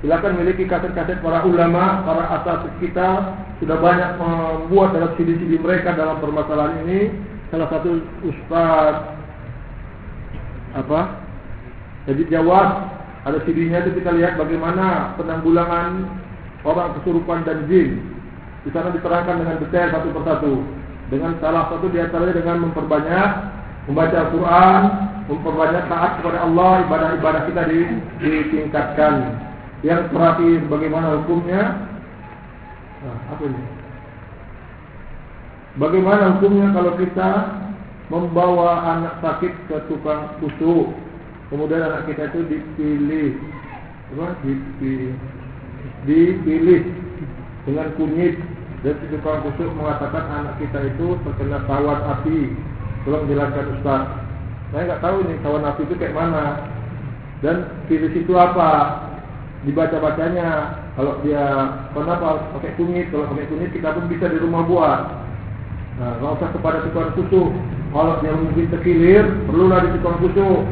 Silakan miliki kaset-kaset para ulama, para asas kita sudah banyak membuat dalam CD-CD mereka dalam permasalahan ini salah satu ustaz apa jadi jawab ada CD-nya itu kita lihat bagaimana penanggulangan orang kesurupan dan jin. Di sana diterangkan dengan detail satu persatu. Dengan salah satu di antaranya dengan memperbanyak membaca Al-Quran memperbanyak taat kepada Allah ibadah-ibadah kita ditingkatkan. Yang terakhir bagaimana hukumnya? Nah, apa ini Bagaimana hukumnya kalau kita membawa anak sakit ke tukang kusuk, kemudian anak kita itu dipilih, apa? Dipilih, dipilih dengan kunyit. Dan si tukang kusuk mengatakan anak kita itu terkena tawan api. Tolong jelaskan Ustaz. Saya nggak tahu nih tawan api itu kayak mana. Dan pilih itu apa? Dibaca bacanya kalau dia kenapa pakai kunyit? Kalau pakai kunyit kita pun bisa di rumah buat Nah, kalau usah kepada tukang susu. Kalau dia mungkin terkilir, perlulah di tukang susu.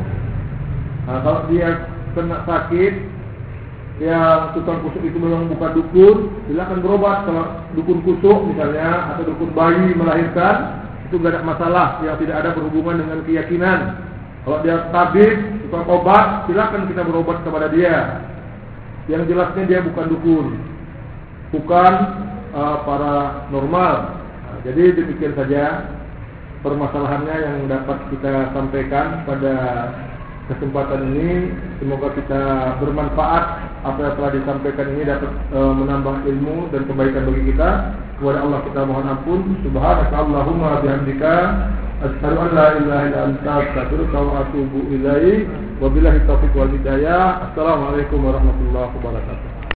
Nah, kalau dia kena sakit, yang tukang kusuk itu memang bukan dukun, silakan berobat. Kalau dukun kusuk misalnya atau dukun bayi melahirkan, itu tidak ada masalah yang tidak ada berhubungan dengan keyakinan. Kalau dia tabib, tukang obat, silakan kita berobat kepada dia. Yang jelasnya dia bukan dukun, bukan uh, para normal, jadi demikian saja permasalahannya yang dapat kita sampaikan pada kesempatan ini. Semoga kita bermanfaat apa yang telah disampaikan ini dapat e, menambah ilmu dan kebaikan bagi kita. Kepada Allah kita mohon ampun. Subhanaka Allahumma bihamdika asyhadu an la ilaha illa anta astaghfiruka wa atubu ilaik. Wabillahi taufiq wal hidayah. Assalamualaikum warahmatullahi wabarakatuh.